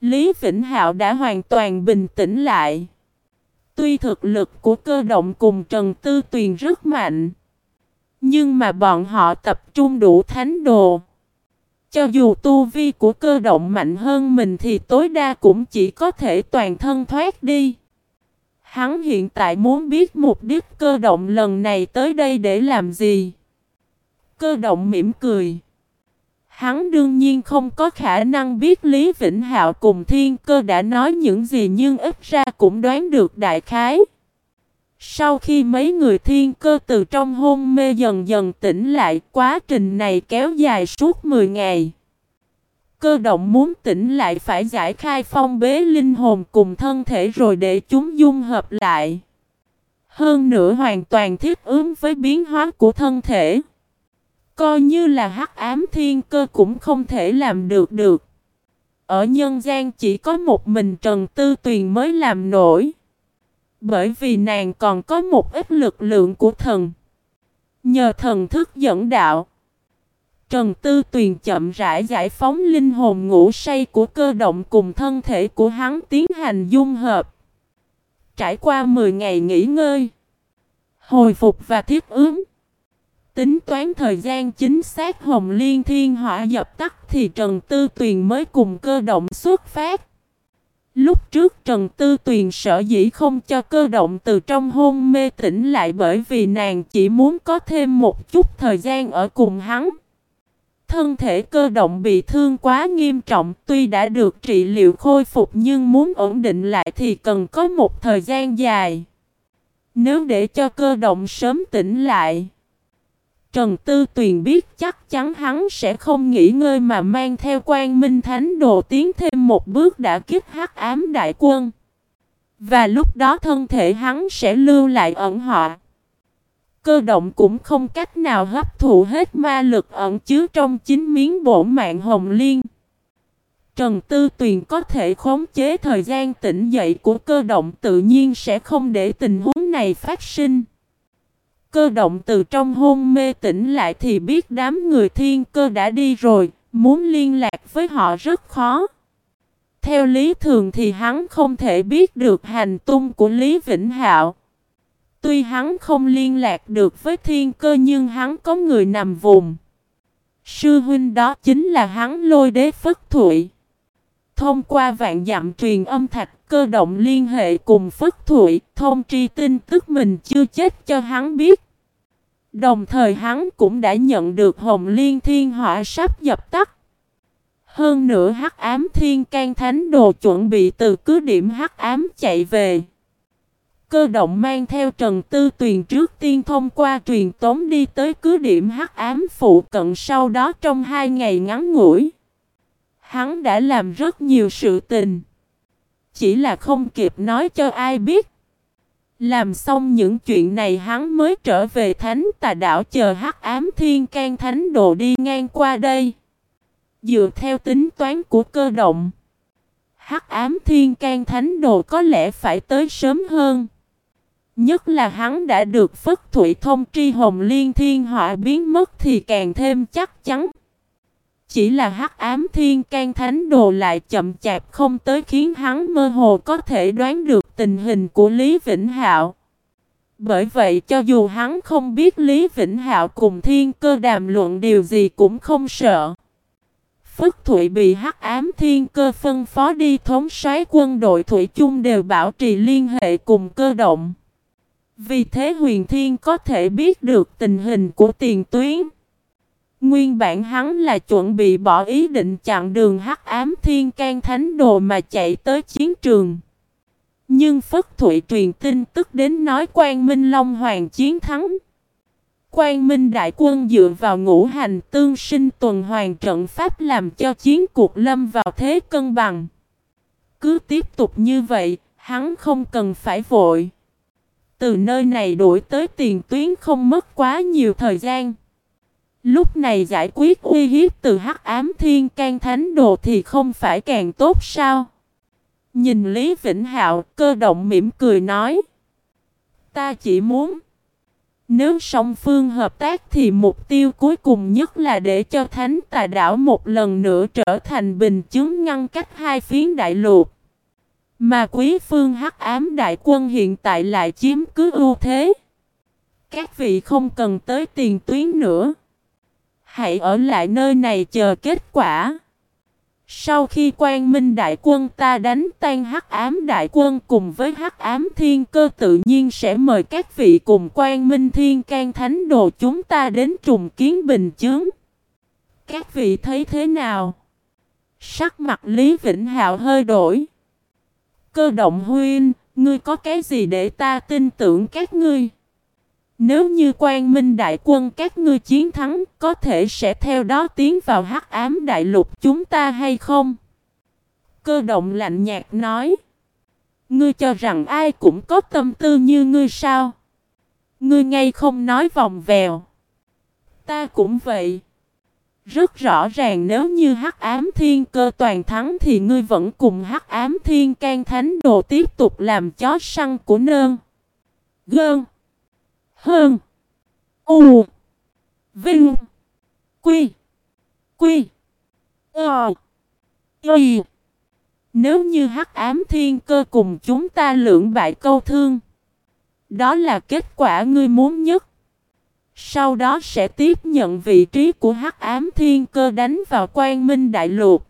Lý Vĩnh Hạo đã hoàn toàn bình tĩnh lại. Tuy thực lực của cơ động cùng Trần Tư Tuyền rất mạnh, nhưng mà bọn họ tập trung đủ thánh đồ. Cho dù tu vi của cơ động mạnh hơn mình thì tối đa cũng chỉ có thể toàn thân thoát đi. Hắn hiện tại muốn biết mục đích cơ động lần này tới đây để làm gì. Cơ động mỉm cười. Hắn đương nhiên không có khả năng biết Lý Vĩnh Hạo cùng thiên cơ đã nói những gì nhưng ít ra cũng đoán được đại khái. Sau khi mấy người thiên cơ từ trong hôn mê dần dần tỉnh lại, quá trình này kéo dài suốt 10 ngày. Cơ động muốn tỉnh lại phải giải khai phong bế linh hồn cùng thân thể rồi để chúng dung hợp lại. Hơn nữa hoàn toàn thiết ứng với biến hóa của thân thể. Coi như là hắc ám thiên cơ cũng không thể làm được được. Ở nhân gian chỉ có một mình Trần Tư Tuyền mới làm nổi. Bởi vì nàng còn có một ít lực lượng của thần. Nhờ thần thức dẫn đạo. Trần Tư Tuyền chậm rãi giải phóng linh hồn ngủ say của cơ động cùng thân thể của hắn tiến hành dung hợp. Trải qua 10 ngày nghỉ ngơi, hồi phục và thiết ứng. Tính toán thời gian chính xác Hồng Liên Thiên Hỏa dập tắt thì Trần Tư Tuyền mới cùng cơ động xuất phát. Lúc trước Trần Tư Tuyền sợ dĩ không cho cơ động từ trong hôn mê tỉnh lại bởi vì nàng chỉ muốn có thêm một chút thời gian ở cùng hắn. Thân thể cơ động bị thương quá nghiêm trọng, tuy đã được trị liệu khôi phục nhưng muốn ổn định lại thì cần có một thời gian dài. Nếu để cho cơ động sớm tỉnh lại Trần Tư Tuyền biết chắc chắn hắn sẽ không nghỉ ngơi mà mang theo quan minh thánh đồ tiến thêm một bước đã kích hắc ám đại quân. Và lúc đó thân thể hắn sẽ lưu lại ẩn họ. Cơ động cũng không cách nào hấp thụ hết ma lực ẩn chứa trong chính miếng bổ mạng hồng liên. Trần Tư Tuyền có thể khống chế thời gian tỉnh dậy của cơ động tự nhiên sẽ không để tình huống này phát sinh. Cơ động từ trong hôn mê tỉnh lại thì biết đám người thiên cơ đã đi rồi, muốn liên lạc với họ rất khó. Theo lý thường thì hắn không thể biết được hành tung của Lý Vĩnh Hạo. Tuy hắn không liên lạc được với thiên cơ nhưng hắn có người nằm vùng. Sư huynh đó chính là hắn lôi đế Phất Thụy. Thông qua vạn dặm truyền âm thạch cơ động liên hệ cùng Phất Thụy, thông tri tin tức mình chưa chết cho hắn biết. Đồng thời hắn cũng đã nhận được Hồng Liên Thiên Hỏa sắp dập tắt. Hơn nữa Hắc Ám Thiên can Thánh Đồ chuẩn bị từ cứ điểm Hắc Ám chạy về. Cơ động mang theo Trần Tư Tuyền trước tiên thông qua truyền tống đi tới cứ điểm Hắc Ám phụ cận sau đó trong hai ngày ngắn ngủi. Hắn đã làm rất nhiều sự tình. Chỉ là không kịp nói cho ai biết. Làm xong những chuyện này hắn mới trở về thánh tà đảo chờ hắc ám thiên can thánh đồ đi ngang qua đây. Dựa theo tính toán của cơ động. Hắc ám thiên can thánh đồ có lẽ phải tới sớm hơn. Nhất là hắn đã được phất thủy thông tri hồng liên thiên họa biến mất thì càng thêm chắc chắn. Chỉ là hắc ám thiên can thánh đồ lại chậm chạp không tới khiến hắn mơ hồ có thể đoán được tình hình của Lý Vĩnh Hạo. Bởi vậy cho dù hắn không biết Lý Vĩnh Hạo cùng thiên cơ đàm luận điều gì cũng không sợ. Phất Thụy bị hắc ám thiên cơ phân phó đi thống soái quân đội Thủy chung đều bảo trì liên hệ cùng cơ động. Vì thế huyền thiên có thể biết được tình hình của tiền tuyến. Nguyên bản hắn là chuẩn bị bỏ ý định chặn đường hắc ám thiên can thánh đồ mà chạy tới chiến trường. Nhưng Phất Thụy truyền tin tức đến nói quan Minh Long Hoàng chiến thắng. Quan Minh Đại quân dựa vào ngũ hành tương sinh tuần hoàn trận pháp làm cho chiến cuộc lâm vào thế cân bằng. Cứ tiếp tục như vậy, hắn không cần phải vội. Từ nơi này đổi tới tiền tuyến không mất quá nhiều thời gian. Lúc này giải quyết uy hiếp từ hắc ám thiên can thánh đồ thì không phải càng tốt sao? Nhìn Lý Vĩnh Hạo, cơ động mỉm cười nói. Ta chỉ muốn. Nếu song phương hợp tác thì mục tiêu cuối cùng nhất là để cho Thánh Tà Đảo một lần nữa trở thành bình chứng ngăn cách hai phiến đại lục. Mà quý phương hắc ám đại quân hiện tại lại chiếm cứ ưu thế. Các vị không cần tới tiền tuyến nữa. Hãy ở lại nơi này chờ kết quả. Sau khi quan minh đại quân ta đánh tan hắc ám đại quân cùng với hắc ám thiên cơ tự nhiên sẽ mời các vị cùng quan minh thiên can thánh đồ chúng ta đến trùng kiến bình chướng. Các vị thấy thế nào? Sắc mặt Lý Vĩnh Hạo hơi đổi. Cơ động huyên, ngươi có cái gì để ta tin tưởng các ngươi? Nếu như quan minh đại quân các ngươi chiến thắng, có thể sẽ theo đó tiến vào hắc ám đại lục chúng ta hay không? Cơ động lạnh nhạt nói. Ngươi cho rằng ai cũng có tâm tư như ngươi sao? Ngươi ngay không nói vòng vèo. Ta cũng vậy. Rất rõ ràng nếu như hắc ám thiên cơ toàn thắng thì ngươi vẫn cùng hắc ám thiên can thánh đồ tiếp tục làm chó săn của nơn. Gơn. Hơn. U. Vinh. Quy. Quy. Ờ. Y. Nếu như hắc ám thiên cơ cùng chúng ta lưỡng bại câu thương. Đó là kết quả ngươi muốn nhất. Sau đó sẽ tiếp nhận vị trí của hắc ám thiên cơ đánh vào quan minh đại lục.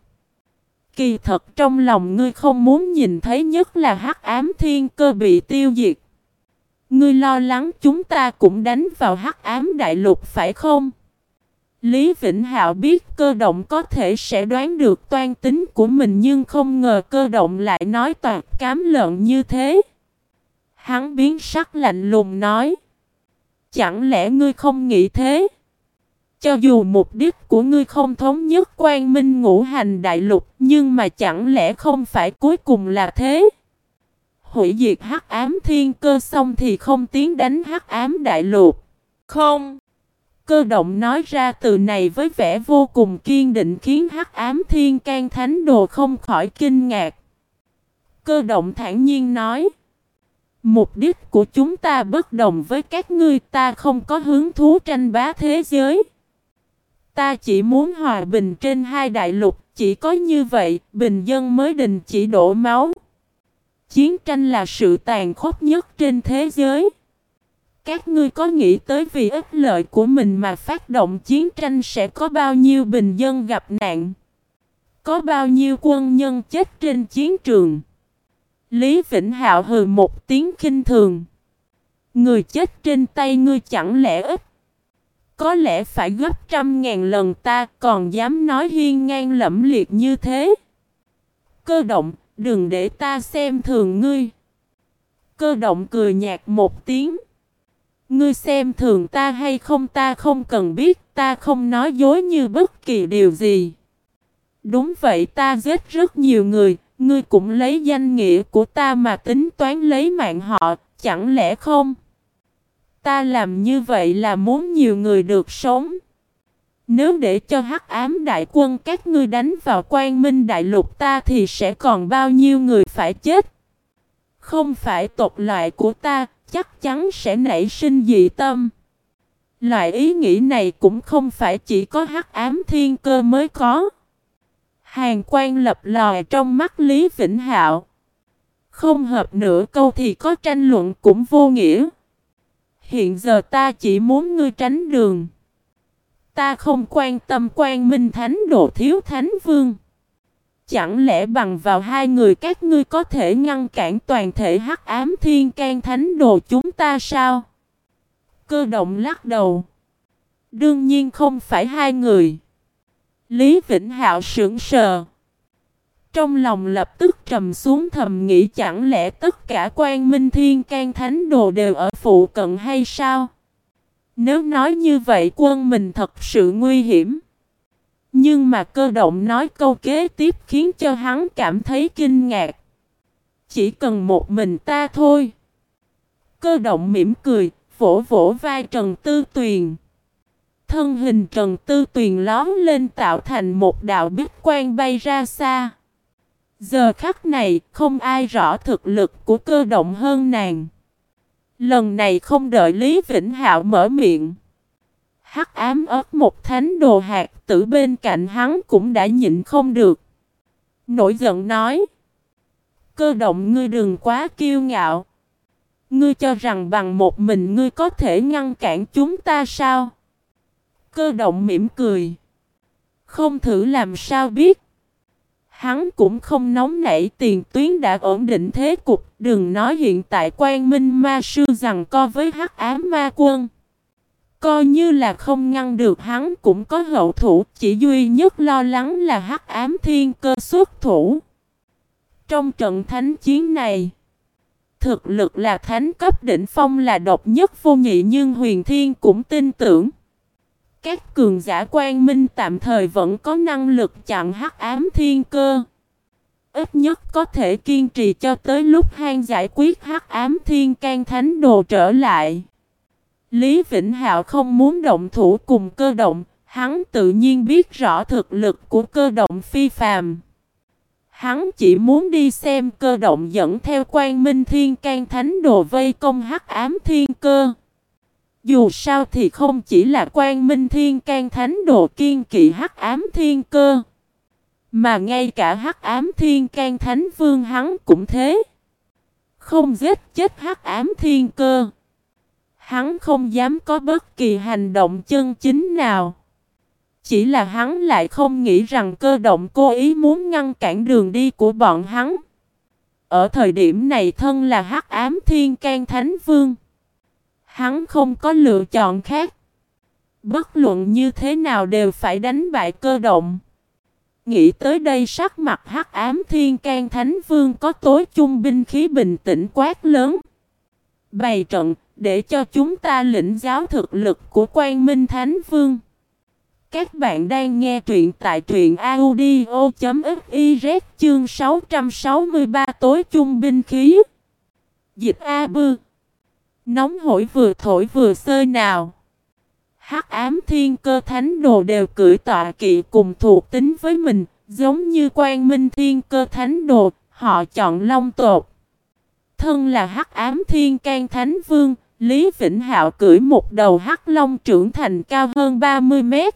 Kỳ thật trong lòng ngươi không muốn nhìn thấy nhất là hắc ám thiên cơ bị tiêu diệt. Ngươi lo lắng chúng ta cũng đánh vào hắc ám đại lục phải không? Lý Vĩnh Hạo biết cơ động có thể sẽ đoán được toan tính của mình nhưng không ngờ cơ động lại nói toạc cám lợn như thế. Hắn biến sắc lạnh lùng nói. Chẳng lẽ ngươi không nghĩ thế? Cho dù mục đích của ngươi không thống nhất quan minh ngũ hành đại lục nhưng mà chẳng lẽ không phải cuối cùng là thế? Hủy diệt hắc ám thiên cơ xong thì không tiến đánh hắc ám đại lục. Không. Cơ động nói ra từ này với vẻ vô cùng kiên định khiến hắc ám thiên can thánh đồ không khỏi kinh ngạc. Cơ động thản nhiên nói. Mục đích của chúng ta bất đồng với các ngươi ta không có hứng thú tranh bá thế giới. Ta chỉ muốn hòa bình trên hai đại lục, chỉ có như vậy, bình dân mới đình chỉ đổ máu. Chiến tranh là sự tàn khốc nhất trên thế giới. Các ngươi có nghĩ tới vì ích lợi của mình mà phát động chiến tranh sẽ có bao nhiêu bình dân gặp nạn? Có bao nhiêu quân nhân chết trên chiến trường? Lý Vĩnh Hạo hừ một tiếng khinh thường. Người chết trên tay ngươi chẳng lẽ ít? Có lẽ phải gấp trăm ngàn lần ta còn dám nói hiên ngang lẫm liệt như thế. Cơ động, Đừng để ta xem thường ngươi. Cơ động cười nhạt một tiếng. Ngươi xem thường ta hay không ta không cần biết, ta không nói dối như bất kỳ điều gì. Đúng vậy ta giết rất nhiều người, ngươi cũng lấy danh nghĩa của ta mà tính toán lấy mạng họ, chẳng lẽ không? Ta làm như vậy là muốn nhiều người được sống. Nếu để cho hắc ám đại quân các ngươi đánh vào quan minh đại lục ta thì sẽ còn bao nhiêu người phải chết. Không phải tộc loại của ta, chắc chắn sẽ nảy sinh dị tâm. Loại ý nghĩ này cũng không phải chỉ có hắc ám thiên cơ mới có. Hàng quan lập lòi trong mắt Lý Vĩnh Hạo. Không hợp nửa câu thì có tranh luận cũng vô nghĩa. Hiện giờ ta chỉ muốn ngươi tránh đường. Ta không quan tâm quan minh thánh đồ thiếu thánh vương. Chẳng lẽ bằng vào hai người các ngươi có thể ngăn cản toàn thể hắc ám thiên can thánh đồ chúng ta sao? Cơ động lắc đầu. Đương nhiên không phải hai người. Lý Vĩnh Hạo sững sờ. Trong lòng lập tức trầm xuống thầm nghĩ chẳng lẽ tất cả quan minh thiên can thánh đồ đều ở phụ cận hay sao? Nếu nói như vậy quân mình thật sự nguy hiểm. Nhưng mà cơ động nói câu kế tiếp khiến cho hắn cảm thấy kinh ngạc. Chỉ cần một mình ta thôi. Cơ động mỉm cười, vỗ vỗ vai Trần Tư Tuyền. Thân hình Trần Tư Tuyền lón lên tạo thành một đạo bích quan bay ra xa. Giờ khắc này, không ai rõ thực lực của cơ động hơn nàng. Lần này không đợi Lý Vĩnh Hạo mở miệng. Hắc ám ớt một thánh đồ hạt tử bên cạnh hắn cũng đã nhịn không được. Nổi giận nói. Cơ động ngươi đừng quá kiêu ngạo. Ngươi cho rằng bằng một mình ngươi có thể ngăn cản chúng ta sao? Cơ động mỉm cười. Không thử làm sao biết. Hắn cũng không nóng nảy, tiền tuyến đã ổn định thế cục. Đừng nói hiện tại quan minh ma sư rằng co với hắc ám ma quân. Coi như là không ngăn được hắn cũng có hậu thủ. Chỉ duy nhất lo lắng là hắc ám thiên cơ xuất thủ. Trong trận thánh chiến này. Thực lực là thánh cấp đỉnh phong là độc nhất vô nhị nhưng huyền thiên cũng tin tưởng. Các cường giả quan minh tạm thời vẫn có năng lực chặn hắc ám thiên cơ. Ít nhất có thể kiên trì cho tới lúc hang giải quyết hắc ám thiên can thánh đồ trở lại. Lý Vĩnh Hạo không muốn động thủ cùng cơ động, hắn tự nhiên biết rõ thực lực của cơ động phi phàm. Hắn chỉ muốn đi xem cơ động dẫn theo quan minh thiên can thánh đồ vây công hắc ám thiên cơ. Dù sao thì không chỉ là quan minh thiên can thánh đồ kiên kỵ hắc ám thiên cơ. Mà ngay cả hắc ám thiên can thánh vương hắn cũng thế. Không giết chết hắc ám thiên cơ. Hắn không dám có bất kỳ hành động chân chính nào. Chỉ là hắn lại không nghĩ rằng cơ động cố ý muốn ngăn cản đường đi của bọn hắn. Ở thời điểm này thân là hắc ám thiên can thánh vương. Hắn không có lựa chọn khác. Bất luận như thế nào đều phải đánh bại cơ động. Nghĩ tới đây sắc mặt hắc ám thiên can thánh vương có tối chung binh khí bình tĩnh quát lớn. Bày trận, để cho chúng ta lĩnh giáo thực lực của quan minh thánh vương. Các bạn đang nghe truyện tại truyện audio.fiz chương 663 tối chung binh khí. Dịch A Bư Nóng hổi vừa thổi vừa sơi nào. Hắc ám thiên cơ thánh đồ đều cưỡi tọa kỵ cùng thuộc tính với mình, giống như quan minh thiên cơ thánh đồ, họ chọn long tột. Thân là hắc ám thiên can thánh vương, Lý Vĩnh Hạo cưỡi một đầu hắc long trưởng thành cao hơn 30 mét.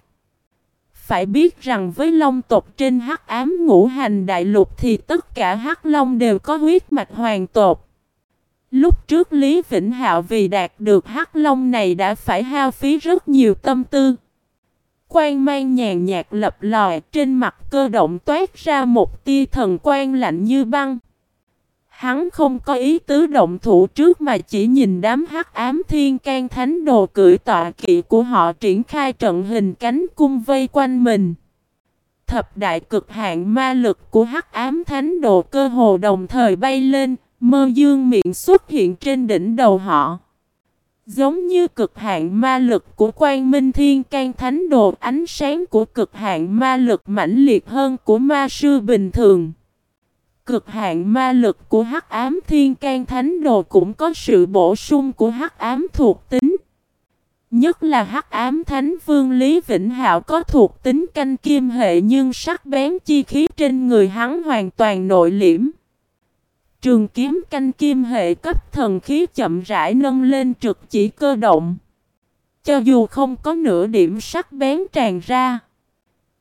Phải biết rằng với long tộc trên hắc ám ngũ hành đại lục thì tất cả hắc long đều có huyết mạch hoàng tộc. Lúc trước Lý Vĩnh Hạo vì đạt được hắc long này đã phải hao phí rất nhiều tâm tư. Quang mang nhàn nhạt lập lòi trên mặt cơ động toát ra một tia thần quang lạnh như băng. Hắn không có ý tứ động thủ trước mà chỉ nhìn đám hắc ám thiên can thánh đồ cưỡi tọa kỵ của họ triển khai trận hình cánh cung vây quanh mình. Thập đại cực hạn ma lực của hắc ám thánh đồ cơ hồ đồng thời bay lên, mơ dương miệng xuất hiện trên đỉnh đầu họ. Giống như cực hạn ma lực của quan minh thiên can thánh đồ, ánh sáng của cực hạn ma lực mãnh liệt hơn của ma sư bình thường. Cực hạn ma lực của hắc ám thiên can thánh đồ cũng có sự bổ sung của hắc ám thuộc tính. Nhất là hắc ám thánh vương Lý Vĩnh Hạo có thuộc tính canh kim hệ nhưng sắc bén chi khí trên người hắn hoàn toàn nội liễm. Trường kiếm canh kim hệ cấp thần khí chậm rãi nâng lên trực chỉ cơ động. Cho dù không có nửa điểm sắc bén tràn ra.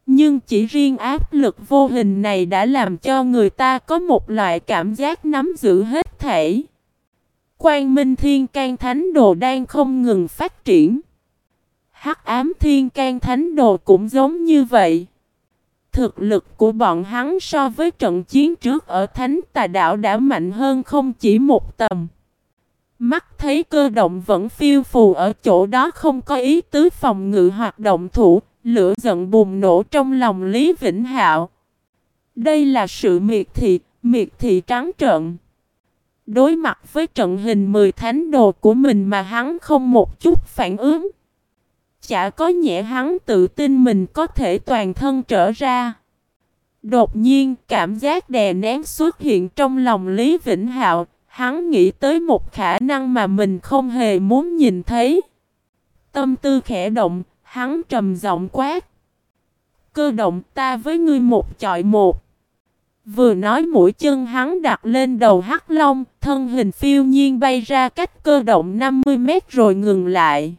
Nhưng chỉ riêng áp lực vô hình này đã làm cho người ta có một loại cảm giác nắm giữ hết thể. Quang Minh Thiên can Thánh Đồ đang không ngừng phát triển. Hắc ám Thiên can Thánh Đồ cũng giống như vậy. Thực lực của bọn hắn so với trận chiến trước ở Thánh Tà Đảo đã mạnh hơn không chỉ một tầm. Mắt thấy cơ động vẫn phiêu phù ở chỗ đó không có ý tứ phòng ngự hoạt động thủ, Lửa giận bùng nổ trong lòng Lý Vĩnh Hạo. Đây là sự miệt thị, miệt thị trắng trợn. Đối mặt với trận hình 10 thánh đồ của mình mà hắn không một chút phản ứng. Chả có nhẹ hắn tự tin mình có thể toàn thân trở ra. Đột nhiên cảm giác đè nén xuất hiện trong lòng Lý Vĩnh Hạo. Hắn nghĩ tới một khả năng mà mình không hề muốn nhìn thấy. Tâm tư khẽ động, Hắn trầm giọng quát. Cơ động ta với ngươi một chọi một. Vừa nói mũi chân hắn đặt lên đầu hắc long, thân hình phiêu nhiên bay ra cách cơ động 50 mét rồi ngừng lại.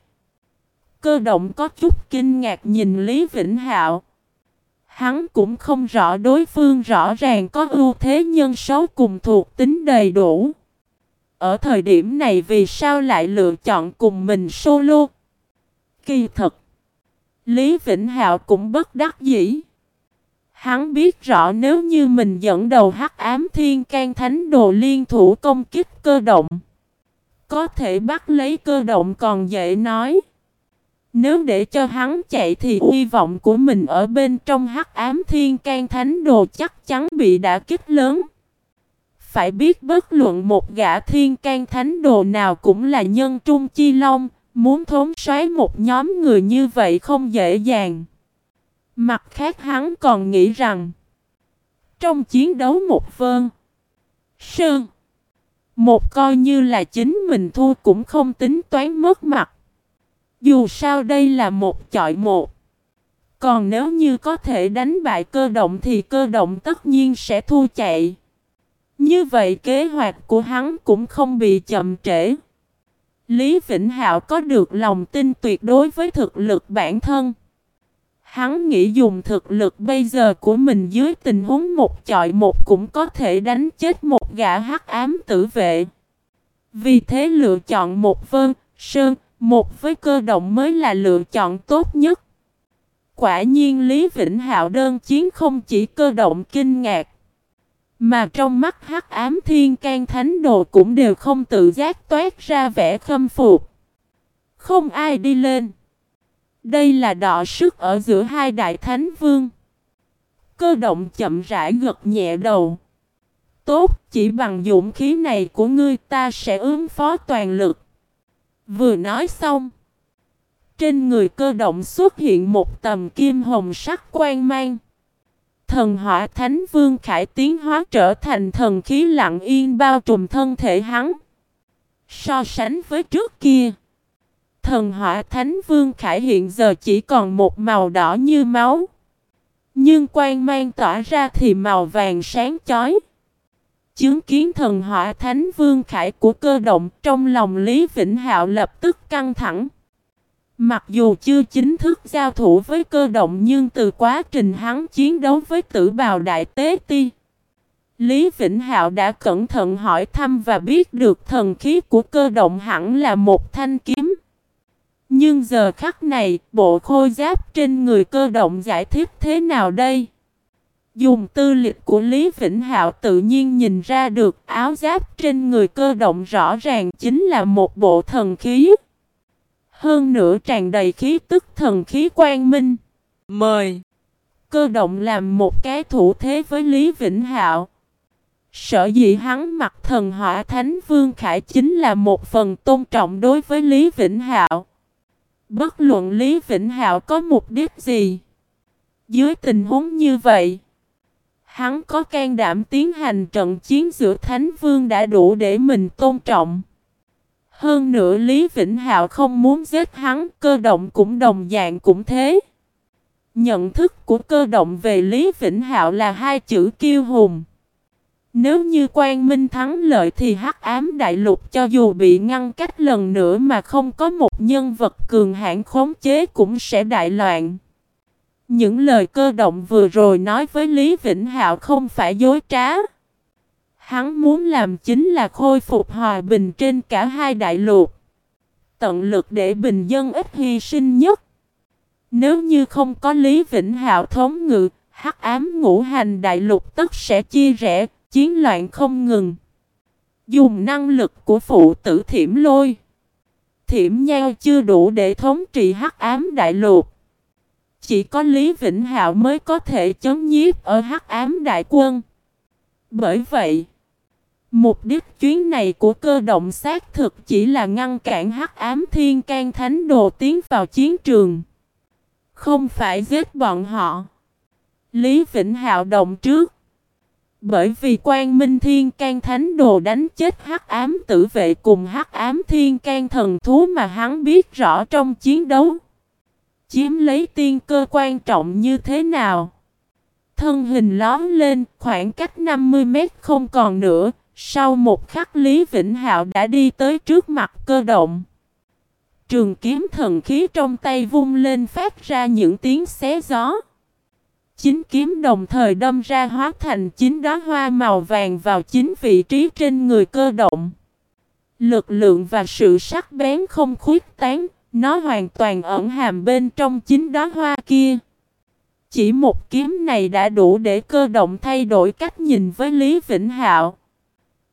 Cơ động có chút kinh ngạc nhìn Lý Vĩnh Hạo. Hắn cũng không rõ đối phương rõ ràng có ưu thế nhân số cùng thuộc tính đầy đủ. Ở thời điểm này vì sao lại lựa chọn cùng mình solo? Kỳ thật. Lý Vĩnh Hạo cũng bất đắc dĩ. Hắn biết rõ nếu như mình dẫn đầu hắc ám thiên can thánh đồ liên thủ công kích cơ động. Có thể bắt lấy cơ động còn dễ nói. Nếu để cho hắn chạy thì uy vọng của mình ở bên trong hắc ám thiên can thánh đồ chắc chắn bị đả kích lớn. Phải biết bất luận một gã thiên can thánh đồ nào cũng là nhân trung chi long, muốn thốn xoáy một nhóm người như vậy không dễ dàng. Mặt khác hắn còn nghĩ rằng, trong chiến đấu một vơn, sơn, một coi như là chính mình thua cũng không tính toán mất mặt. Dù sao đây là một chọi một. Còn nếu như có thể đánh bại cơ động thì cơ động tất nhiên sẽ thua chạy. Như vậy kế hoạch của hắn cũng không bị chậm trễ. Lý Vĩnh Hạo có được lòng tin tuyệt đối với thực lực bản thân. Hắn nghĩ dùng thực lực bây giờ của mình dưới tình huống một chọi một cũng có thể đánh chết một gã hắc ám tử vệ. Vì thế lựa chọn một vân, sơn, một với cơ động mới là lựa chọn tốt nhất. Quả nhiên Lý Vĩnh Hạo đơn chiến không chỉ cơ động kinh ngạc. Mà trong mắt hắc ám thiên can thánh đồ cũng đều không tự giác toát ra vẻ khâm phục. Không ai đi lên. Đây là đọ sức ở giữa hai đại thánh vương. Cơ động chậm rãi gật nhẹ đầu. Tốt, chỉ bằng dũng khí này của ngươi ta sẽ ứng phó toàn lực. Vừa nói xong. Trên người cơ động xuất hiện một tầm kim hồng sắc quang mang. Thần hỏa thánh vương khải tiến hóa trở thành thần khí lặng yên bao trùm thân thể hắn. So sánh với trước kia. Thần hỏa thánh vương khải hiện giờ chỉ còn một màu đỏ như máu. Nhưng quang mang tỏa ra thì màu vàng sáng chói. Chứng kiến thần hỏa thánh vương khải của cơ động trong lòng Lý Vĩnh Hạo lập tức căng thẳng. Mặc dù chưa chính thức giao thủ với cơ động nhưng từ quá trình hắn chiến đấu với tử bào đại tế ti. Lý Vĩnh Hạo đã cẩn thận hỏi thăm và biết được thần khí của cơ động hẳn là một thanh kiếm. Nhưng giờ khắc này, bộ khôi giáp trên người cơ động giải thích thế nào đây? Dùng tư lịch của Lý Vĩnh Hạo tự nhiên nhìn ra được áo giáp trên người cơ động rõ ràng chính là một bộ thần khí. Hơn nữa tràn đầy khí tức thần khí quang minh. Mời! Cơ động làm một cái thủ thế với Lý Vĩnh Hạo. Sở dĩ hắn mặc thần hỏa thánh vương khải chính là một phần tôn trọng đối với Lý Vĩnh Hạo. Bất luận Lý Vĩnh Hạo có mục đích gì. Dưới tình huống như vậy, hắn có can đảm tiến hành trận chiến giữa Thánh Vương đã đủ để mình tôn trọng. Hơn nữa Lý Vĩnh Hạo không muốn giết hắn, cơ động cũng đồng dạng cũng thế. Nhận thức của cơ động về Lý Vĩnh Hạo là hai chữ kiêu hùng. Nếu như Quang Minh thắng lợi thì hắc ám đại lục cho dù bị ngăn cách lần nữa mà không có một nhân vật cường hãn khống chế cũng sẽ đại loạn. Những lời cơ động vừa rồi nói với Lý Vĩnh Hạo không phải dối trá. Hắn muốn làm chính là khôi phục hòa bình trên cả hai đại lục. Tận lực để bình dân ít hy sinh nhất. Nếu như không có Lý Vĩnh Hạo thống ngự, hắc ám ngũ hành đại lục tất sẽ chia rẽ, chiến loạn không ngừng. Dùng năng lực của phụ tử thiểm lôi. Thiểm nhau chưa đủ để thống trị hắc ám đại lục. Chỉ có Lý Vĩnh Hạo mới có thể chống nhiếp ở hắc ám đại quân. Bởi vậy, mục đích chuyến này của cơ động xác thực chỉ là ngăn cản hắc ám thiên can thánh đồ tiến vào chiến trường. Không phải giết bọn họ. Lý Vĩnh Hạo động trước. Bởi vì quan minh thiên can thánh đồ đánh chết hắc ám tử vệ cùng hắc ám thiên can thần thú mà hắn biết rõ trong chiến đấu. Chiếm lấy tiên cơ quan trọng như thế nào? Thân hình lóm lên, khoảng cách 50 mét không còn nữa, sau một khắc Lý Vĩnh Hạo đã đi tới trước mặt cơ động. Trường kiếm thần khí trong tay vung lên phát ra những tiếng xé gió. Chính kiếm đồng thời đâm ra hóa thành chính đóa hoa màu vàng vào chính vị trí trên người cơ động. Lực lượng và sự sắc bén không khuyết tán, nó hoàn toàn ẩn hàm bên trong chính đóa hoa kia. Chỉ một kiếm này đã đủ để cơ động thay đổi cách nhìn với Lý Vĩnh Hạo.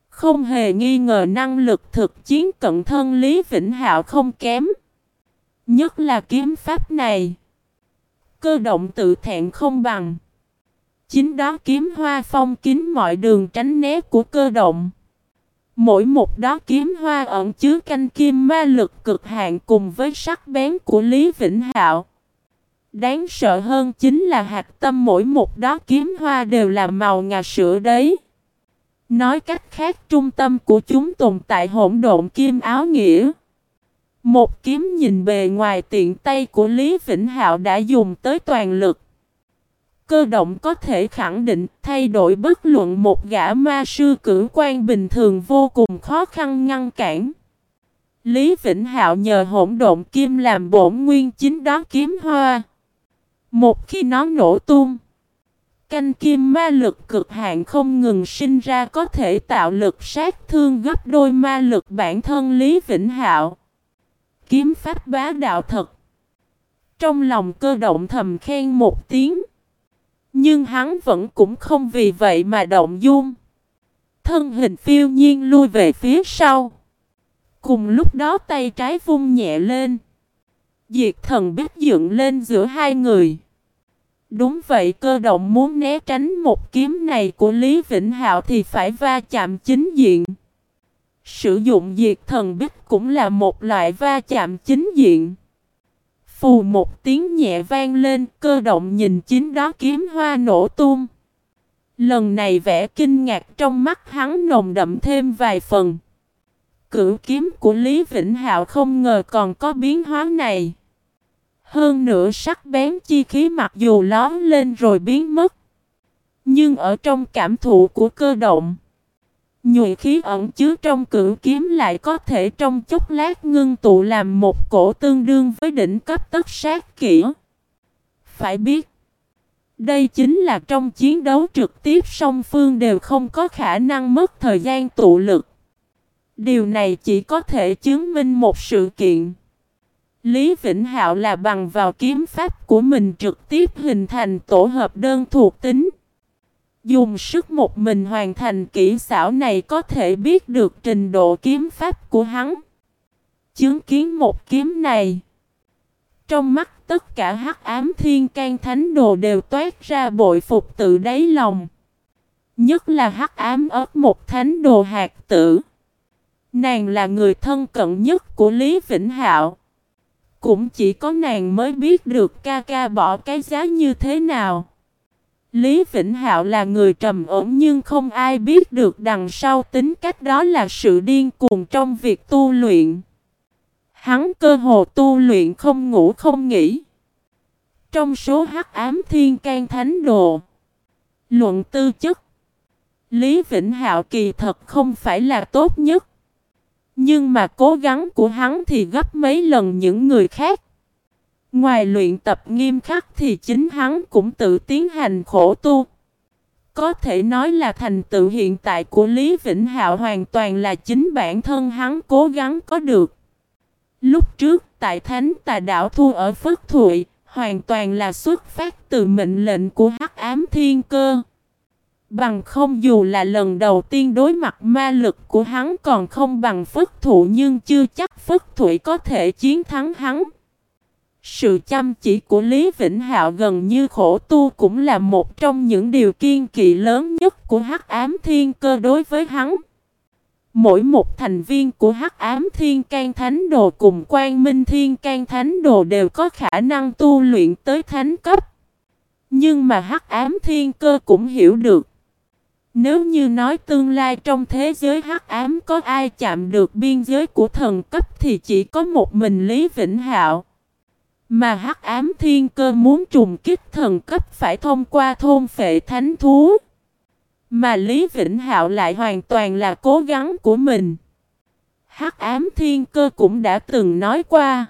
Không hề nghi ngờ năng lực thực chiến cận thân Lý Vĩnh Hạo không kém. Nhất là kiếm pháp này. Cơ động tự thẹn không bằng. Chính đó kiếm hoa phong kín mọi đường tránh né của cơ động. Mỗi một đó kiếm hoa ẩn chứa canh kim ma lực cực hạn cùng với sắc bén của Lý Vĩnh Hạo. Đáng sợ hơn chính là hạt tâm mỗi một đó kiếm hoa đều là màu ngà sữa đấy. Nói cách khác, trung tâm của chúng tồn tại hỗn độn kim áo nghĩa. Một kiếm nhìn bề ngoài tiện tay của Lý Vĩnh Hạo đã dùng tới toàn lực. Cơ động có thể khẳng định thay đổi bất luận một gã ma sư cử quan bình thường vô cùng khó khăn ngăn cản. Lý Vĩnh Hạo nhờ hỗn độn kim làm bổn nguyên chính đó kiếm hoa. Một khi nó nổ tung, canh kim ma lực cực hạn không ngừng sinh ra có thể tạo lực sát thương gấp đôi ma lực bản thân Lý Vĩnh Hạo. Kiếm pháp bá đạo thật. Trong lòng cơ động thầm khen một tiếng. Nhưng hắn vẫn cũng không vì vậy mà động dung. Thân hình phiêu nhiên lui về phía sau. Cùng lúc đó tay trái vung nhẹ lên. Diệt thần biết dựng lên giữa hai người. Đúng vậy, cơ động muốn né tránh một kiếm này của Lý Vĩnh Hạo thì phải va chạm chính diện. Sử dụng diệt thần bích cũng là một loại va chạm chính diện. Phù một tiếng nhẹ vang lên, cơ động nhìn chính đó kiếm hoa nổ tung. Lần này vẻ kinh ngạc trong mắt hắn nồng đậm thêm vài phần. Cửu kiếm của Lý Vĩnh Hạo không ngờ còn có biến hóa này. Hơn nữa sắc bén chi khí mặc dù lón lên rồi biến mất. Nhưng ở trong cảm thụ của cơ động Nhụy khí ẩn chứa trong cửu kiếm lại có thể trong chốc lát ngưng tụ làm một cổ tương đương với đỉnh cấp tất sát kỹ. Phải biết, đây chính là trong chiến đấu trực tiếp song phương đều không có khả năng mất thời gian tụ lực. Điều này chỉ có thể chứng minh một sự kiện. Lý Vĩnh Hạo là bằng vào kiếm pháp của mình trực tiếp hình thành tổ hợp đơn thuộc tính. Dùng sức một mình hoàn thành kỹ xảo này có thể biết được trình độ kiếm pháp của hắn. Chứng kiến một kiếm này. Trong mắt tất cả hắc ám thiên can thánh đồ đều toát ra bội phục tự đáy lòng. Nhất là hắc ám ớt một thánh đồ hạt tử. Nàng là người thân cận nhất của Lý Vĩnh Hạo. Cũng chỉ có nàng mới biết được ca ca bỏ cái giá như thế nào. Lý Vĩnh Hạo là người trầm ổn nhưng không ai biết được đằng sau tính cách đó là sự điên cuồng trong việc tu luyện. Hắn cơ hồ tu luyện không ngủ không nghỉ. Trong số hắc ám thiên can thánh đồ, luận tư chất, Lý Vĩnh Hạo kỳ thật không phải là tốt nhất. Nhưng mà cố gắng của hắn thì gấp mấy lần những người khác. Ngoài luyện tập nghiêm khắc thì chính hắn cũng tự tiến hành khổ tu. Có thể nói là thành tựu hiện tại của Lý Vĩnh Hạo hoàn toàn là chính bản thân hắn cố gắng có được. Lúc trước tại Thánh Tà Đảo Thu ở Phước Thụy, hoàn toàn là xuất phát từ mệnh lệnh của Hắc Ám Thiên Cơ. Bằng không dù là lần đầu tiên đối mặt ma lực của hắn còn không bằng Phước Thụ nhưng chưa chắc Phước Thụy có thể chiến thắng hắn. Sự chăm chỉ của Lý Vĩnh Hạo gần như khổ tu cũng là một trong những điều kiên kỵ lớn nhất của Hắc Ám Thiên Cơ đối với hắn. Mỗi một thành viên của Hắc Ám Thiên Can Thánh Đồ cùng Quang Minh Thiên Can Thánh Đồ đều có khả năng tu luyện tới thánh cấp. Nhưng mà Hắc Ám Thiên Cơ cũng hiểu được. Nếu như nói tương lai trong thế giới Hắc Ám có ai chạm được biên giới của thần cấp thì chỉ có một mình Lý Vĩnh Hạo. Mà hắc ám thiên cơ muốn trùng kích thần cấp phải thông qua thôn phệ thánh thú. Mà Lý Vĩnh Hạo lại hoàn toàn là cố gắng của mình. Hắc ám thiên cơ cũng đã từng nói qua.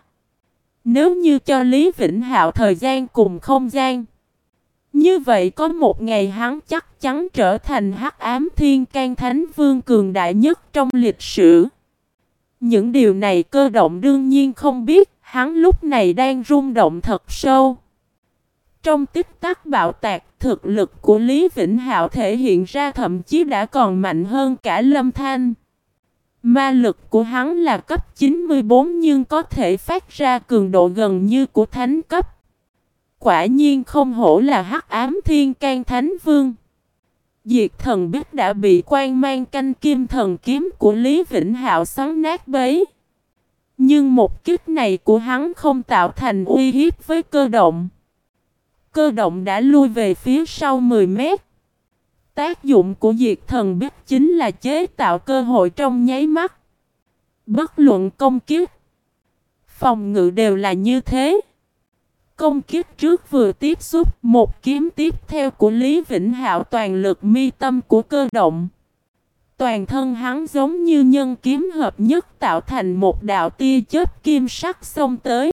Nếu như cho Lý Vĩnh Hạo thời gian cùng không gian. Như vậy có một ngày hắn chắc chắn trở thành hắc ám thiên can thánh vương cường đại nhất trong lịch sử. Những điều này cơ động đương nhiên không biết, hắn lúc này đang rung động thật sâu. Trong tích tắc bạo tạc, thực lực của Lý Vĩnh Hạo thể hiện ra thậm chí đã còn mạnh hơn cả Lâm Thanh. Ma lực của hắn là cấp 94 nhưng có thể phát ra cường độ gần như của thánh cấp. Quả nhiên không hổ là hắc ám thiên can thánh vương. Diệt thần biết đã bị quan mang canh kim thần kiếm của Lý Vĩnh Hạo xoắn nát bấy. Nhưng một kích này của hắn không tạo thành uy hiếp với cơ động. Cơ động đã lui về phía sau 10 mét. Tác dụng của diệt thần biết chính là chế tạo cơ hội trong nháy mắt. Bất luận công kiếp, phòng ngự đều là như thế. Công kiếp trước vừa tiếp xúc, một kiếm tiếp theo của Lý Vĩnh Hạo toàn lực mi tâm của cơ động. Toàn thân hắn giống như nhân kiếm hợp nhất tạo thành một đạo tia chớp kim sắc xông tới.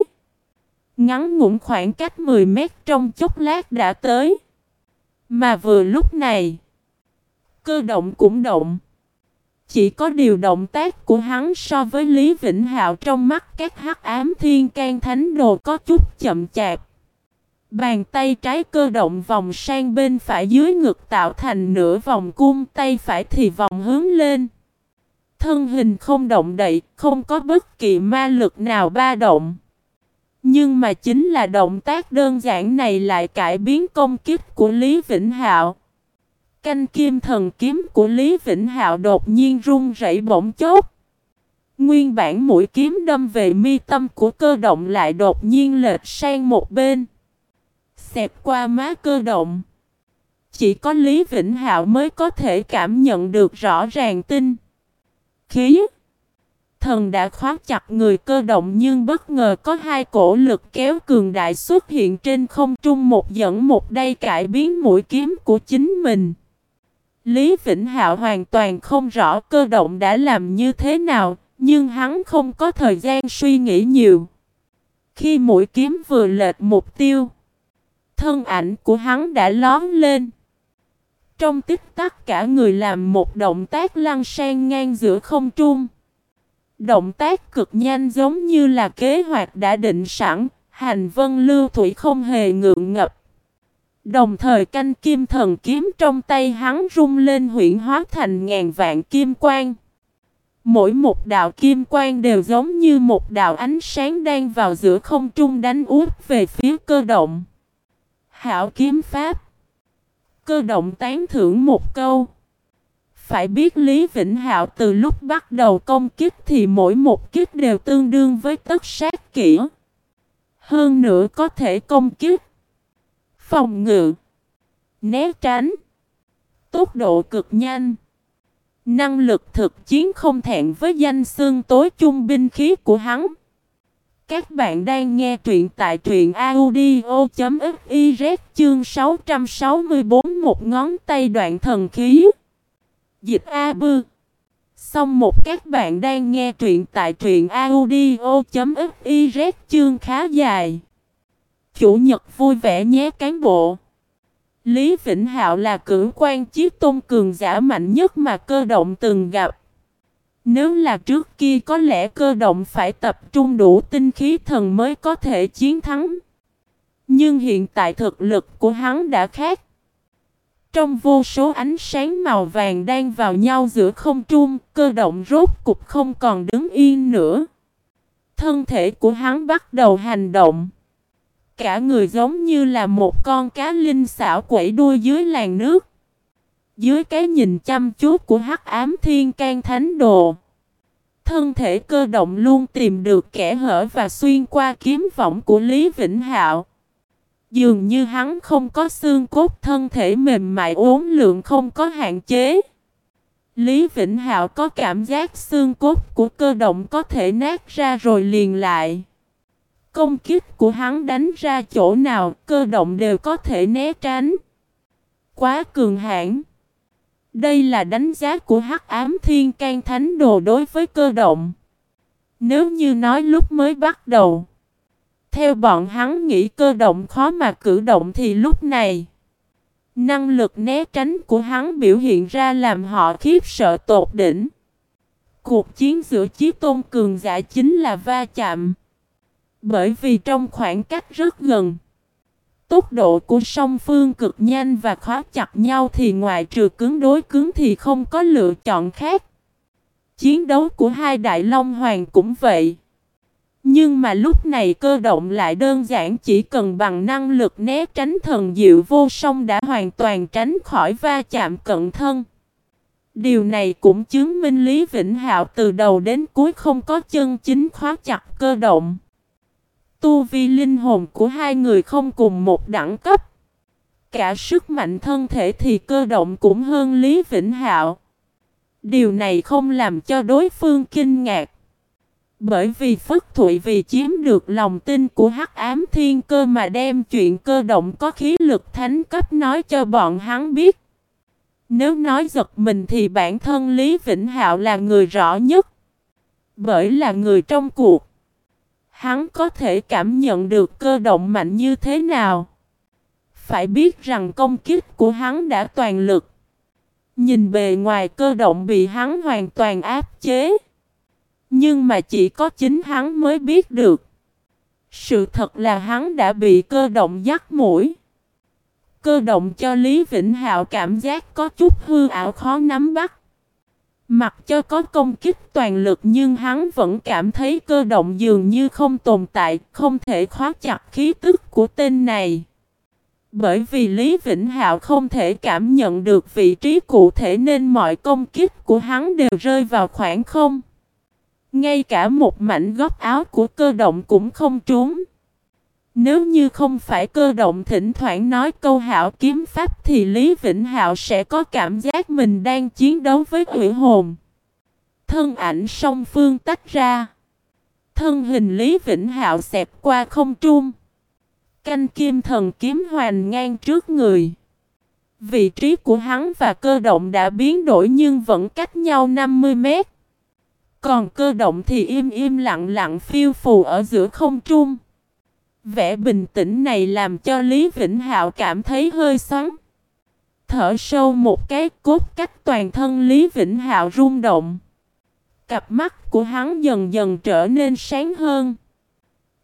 Ngắn ngủn khoảng cách 10 mét trong chốc lát đã tới. Mà vừa lúc này, cơ động cũng động. Chỉ có điều động tác của hắn so với Lý Vĩnh Hạo trong mắt các hắc ám thiên can thánh đồ có chút chậm chạp. Bàn tay trái cơ động vòng sang bên phải dưới ngực tạo thành nửa vòng cung tay phải thì vòng hướng lên. Thân hình không động đậy, không có bất kỳ ma lực nào ba động. Nhưng mà chính là động tác đơn giản này lại cải biến công kích của Lý Vĩnh Hạo. Canh kim thần kiếm của Lý Vĩnh Hạo đột nhiên rung rẩy bỗng chốc. Nguyên bản mũi kiếm đâm về mi tâm của cơ động lại đột nhiên lệch sang một bên. Xẹt qua má cơ động. Chỉ có Lý Vĩnh Hạo mới có thể cảm nhận được rõ ràng tinh. Khí. Thần đã khóa chặt người cơ động nhưng bất ngờ có hai cổ lực kéo cường đại xuất hiện trên không trung một dẫn một đây cải biến mũi kiếm của chính mình. Lý Vĩnh Hạo hoàn toàn không rõ cơ động đã làm như thế nào, nhưng hắn không có thời gian suy nghĩ nhiều. Khi mũi kiếm vừa lệch mục tiêu, thân ảnh của hắn đã lón lên. Trong tích tắc cả người làm một động tác lăn sang ngang giữa không trung. Động tác cực nhanh giống như là kế hoạch đã định sẵn, hành vân lưu thủy không hề ngượng ngập. Đồng thời canh kim thần kiếm trong tay hắn rung lên huyện hóa thành ngàn vạn kim quang. Mỗi một đạo kim quang đều giống như một đạo ánh sáng đang vào giữa không trung đánh úp về phía cơ động. Hảo kiếm pháp. Cơ động tán thưởng một câu. Phải biết Lý Vĩnh Hạo từ lúc bắt đầu công kích thì mỗi một kích đều tương đương với tất sát kỹ. Hơn nữa có thể công kích, phòng ngự, né tránh, tốc độ cực nhanh. Năng lực thực chiến không thẹn với danh xương tối chung binh khí của hắn. Các bạn đang nghe truyện tại truyện audio.fiz chương 664 một ngón tay đoạn thần khí. Dịch A Bư Xong một các bạn đang nghe truyện tại truyện audio.fiz chương khá dài. Chủ nhật vui vẻ nhé cán bộ. Lý Vĩnh Hạo là cử quan chiếc tôn cường giả mạnh nhất mà cơ động từng gặp. Nếu là trước kia có lẽ cơ động phải tập trung đủ tinh khí thần mới có thể chiến thắng. Nhưng hiện tại thực lực của hắn đã khác. Trong vô số ánh sáng màu vàng đang vào nhau giữa không trung, cơ động rốt cục không còn đứng yên nữa. Thân thể của hắn bắt đầu hành động. Cả người giống như là một con cá linh xảo quẩy đuôi dưới làn nước. Dưới cái nhìn chăm chú của hắc ám thiên can thánh đồ. Thân thể cơ động luôn tìm được kẻ hở và xuyên qua kiếm võng của Lý Vĩnh Hạo. Dường như hắn không có xương cốt thân thể mềm mại uốn lượng không có hạn chế. Lý Vĩnh Hạo có cảm giác xương cốt của cơ động có thể nát ra rồi liền lại. Công kích của hắn đánh ra chỗ nào, cơ động đều có thể né tránh. Quá cường hãn. Đây là đánh giá của Hắc Ám Thiên can Thánh Đồ đối với cơ động. Nếu như nói lúc mới bắt đầu, theo bọn hắn nghĩ cơ động khó mà cử động thì lúc này, năng lực né tránh của hắn biểu hiện ra làm họ khiếp sợ tột đỉnh. Cuộc chiến giữa Chí Tôn Cường giả chính là va chạm. Bởi vì trong khoảng cách rất gần, tốc độ của song phương cực nhanh và khóa chặt nhau thì ngoại trừ cứng đối cứng thì không có lựa chọn khác. Chiến đấu của hai đại long hoàng cũng vậy. Nhưng mà lúc này cơ động lại đơn giản chỉ cần bằng năng lực né tránh thần diệu vô song đã hoàn toàn tránh khỏi va chạm cận thân. Điều này cũng chứng minh Lý Vĩnh Hạo từ đầu đến cuối không có chân chính khóa chặt cơ động. Tu vi linh hồn của hai người không cùng một đẳng cấp. Cả sức mạnh thân thể thì cơ động cũng hơn Lý Vĩnh Hạo. Điều này không làm cho đối phương kinh ngạc. Bởi vì Phất Thụy vì chiếm được lòng tin của Hắc Ám Thiên Cơ mà đem chuyện cơ động có khí lực thánh cấp nói cho bọn hắn biết. Nếu nói giật mình thì bản thân Lý Vĩnh Hạo là người rõ nhất. Bởi là người trong cuộc. Hắn có thể cảm nhận được cơ động mạnh như thế nào. Phải biết rằng công kích của hắn đã toàn lực. Nhìn bề ngoài cơ động bị hắn hoàn toàn áp chế. Nhưng mà chỉ có chính hắn mới biết được. Sự thật là hắn đã bị cơ động dắt mũi. Cơ động cho Lý Vĩnh Hạo cảm giác có chút hư ảo khó nắm bắt. Mặc cho có công kích toàn lực nhưng hắn vẫn cảm thấy cơ động dường như không tồn tại, không thể khóa chặt khí tức của tên này. Bởi vì Lý Vĩnh Hạo không thể cảm nhận được vị trí cụ thể nên mọi công kích của hắn đều rơi vào khoảng không. Ngay cả một mảnh góc áo của cơ động cũng không trúng. Nếu như không phải cơ động thỉnh thoảng nói câu hảo kiếm pháp thì Lý Vĩnh Hạo sẽ có cảm giác mình đang chiến đấu với quỷ hồn. Thân ảnh song phương tách ra. Thân hình Lý Vĩnh Hạo xẹp qua không trung. Canh kim thần kiếm hoàn ngang trước người. Vị trí của hắn và cơ động đã biến đổi nhưng vẫn cách nhau 50 mét. Còn cơ động thì im im lặng lặng phiêu phù ở giữa không trung. Vẻ bình tĩnh này làm cho Lý Vĩnh Hạo cảm thấy hơi xoắn. Thở sâu một cái, cốt cách toàn thân Lý Vĩnh Hạo rung động. Cặp mắt của hắn dần dần trở nên sáng hơn.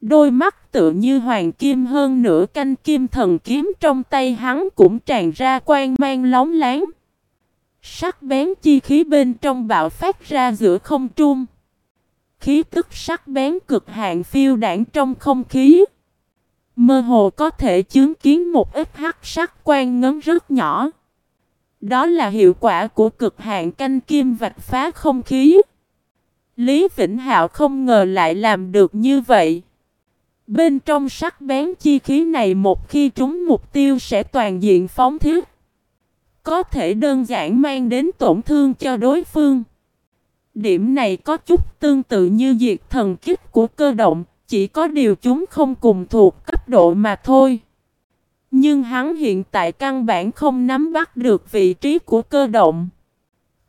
Đôi mắt tự như hoàng kim hơn nửa canh kim thần kiếm trong tay hắn cũng tràn ra quang mang lóng láng. Sắc bén chi khí bên trong bạo phát ra giữa không trung. Khí tức sắc bén cực hạn phiêu đảng trong không khí. Mơ hồ có thể chứng kiến một ít hắc sắc quan ngấn rất nhỏ. Đó là hiệu quả của cực hạn canh kim vạch phá không khí. Lý Vĩnh Hạo không ngờ lại làm được như vậy. Bên trong sắc bén chi khí này một khi trúng mục tiêu sẽ toàn diện phóng thiết. Có thể đơn giản mang đến tổn thương cho đối phương. Điểm này có chút tương tự như diệt thần kích của cơ động, chỉ có điều chúng không cùng thuộc cấp độ mà thôi. Nhưng hắn hiện tại căn bản không nắm bắt được vị trí của cơ động.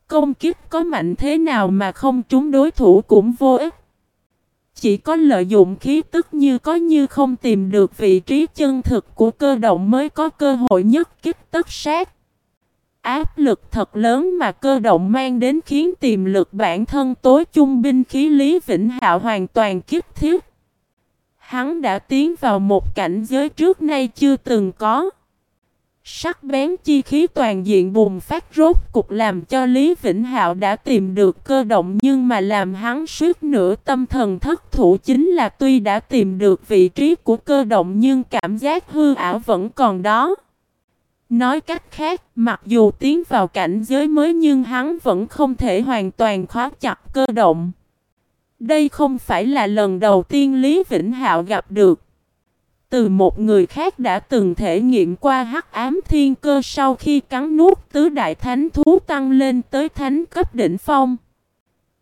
Công kích có mạnh thế nào mà không trúng đối thủ cũng vô ích. Chỉ có lợi dụng khí tức như có như không tìm được vị trí chân thực của cơ động mới có cơ hội nhất kích tất sát. Áp lực thật lớn mà cơ động mang đến khiến tiềm lực bản thân tối chung binh khí Lý Vĩnh Hạo hoàn toàn kiếp thiết. Hắn đã tiến vào một cảnh giới trước nay chưa từng có. Sắc bén chi khí toàn diện bùng phát rốt cục làm cho Lý Vĩnh Hạo đã tìm được cơ động nhưng mà làm hắn suýt nửa tâm thần thất thủ chính là tuy đã tìm được vị trí của cơ động nhưng cảm giác hư ảo vẫn còn đó. Nói cách khác, mặc dù tiến vào cảnh giới mới nhưng hắn vẫn không thể hoàn toàn khóa chặt cơ động. Đây không phải là lần đầu tiên Lý Vĩnh Hạo gặp được. Từ một người khác đã từng thể nghiệm qua hắc ám thiên cơ sau khi cắn nuốt tứ đại thánh thú tăng lên tới thánh cấp đỉnh phong.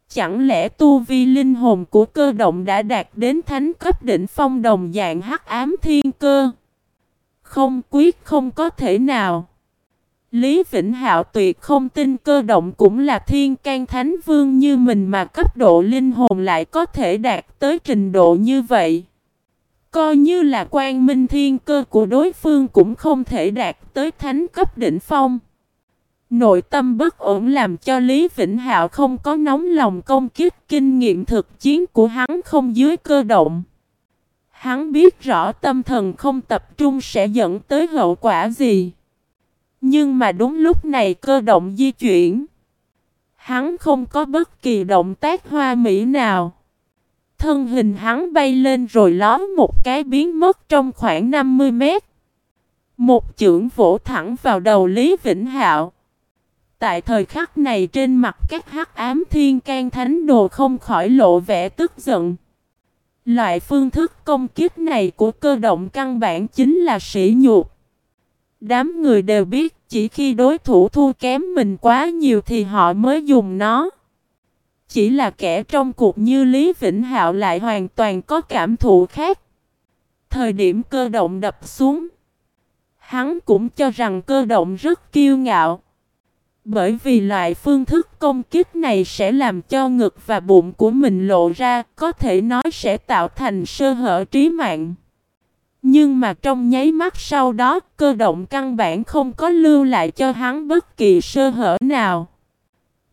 Chẳng lẽ tu vi linh hồn của cơ động đã đạt đến thánh cấp đỉnh phong đồng dạng hắc ám thiên cơ? Không, quyết không có thể nào. Lý Vĩnh Hạo tuyệt không tin cơ động cũng là thiên can thánh vương như mình mà cấp độ linh hồn lại có thể đạt tới trình độ như vậy. Coi như là quan minh thiên cơ của đối phương cũng không thể đạt tới thánh cấp đỉnh phong. Nội tâm bất ổn làm cho Lý Vĩnh Hạo không có nóng lòng công kích kinh nghiệm thực chiến của hắn không dưới cơ động. Hắn biết rõ tâm thần không tập trung sẽ dẫn tới hậu quả gì. Nhưng mà đúng lúc này cơ động di chuyển. Hắn không có bất kỳ động tác hoa mỹ nào. Thân hình hắn bay lên rồi ló một cái biến mất trong khoảng 50 mét. Một chưởng vỗ thẳng vào đầu Lý Vĩnh Hạo. Tại thời khắc này trên mặt các hắc ám thiên can thánh đồ không khỏi lộ vẻ tức giận. Loại phương thức công kích này của cơ động căn bản chính là sỉ nhục. Đám người đều biết chỉ khi đối thủ thua kém mình quá nhiều thì họ mới dùng nó. Chỉ là kẻ trong cuộc như Lý Vĩnh Hạo lại hoàn toàn có cảm thụ khác. Thời điểm cơ động đập xuống. Hắn cũng cho rằng cơ động rất kiêu ngạo. Bởi vì loại phương thức công kích này sẽ làm cho ngực và bụng của mình lộ ra, có thể nói sẽ tạo thành sơ hở trí mạng. Nhưng mà trong nháy mắt sau đó, cơ động căn bản không có lưu lại cho hắn bất kỳ sơ hở nào.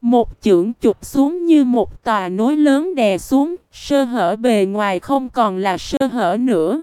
Một chưởng chụp xuống như một tòa núi lớn đè xuống, sơ hở bề ngoài không còn là sơ hở nữa.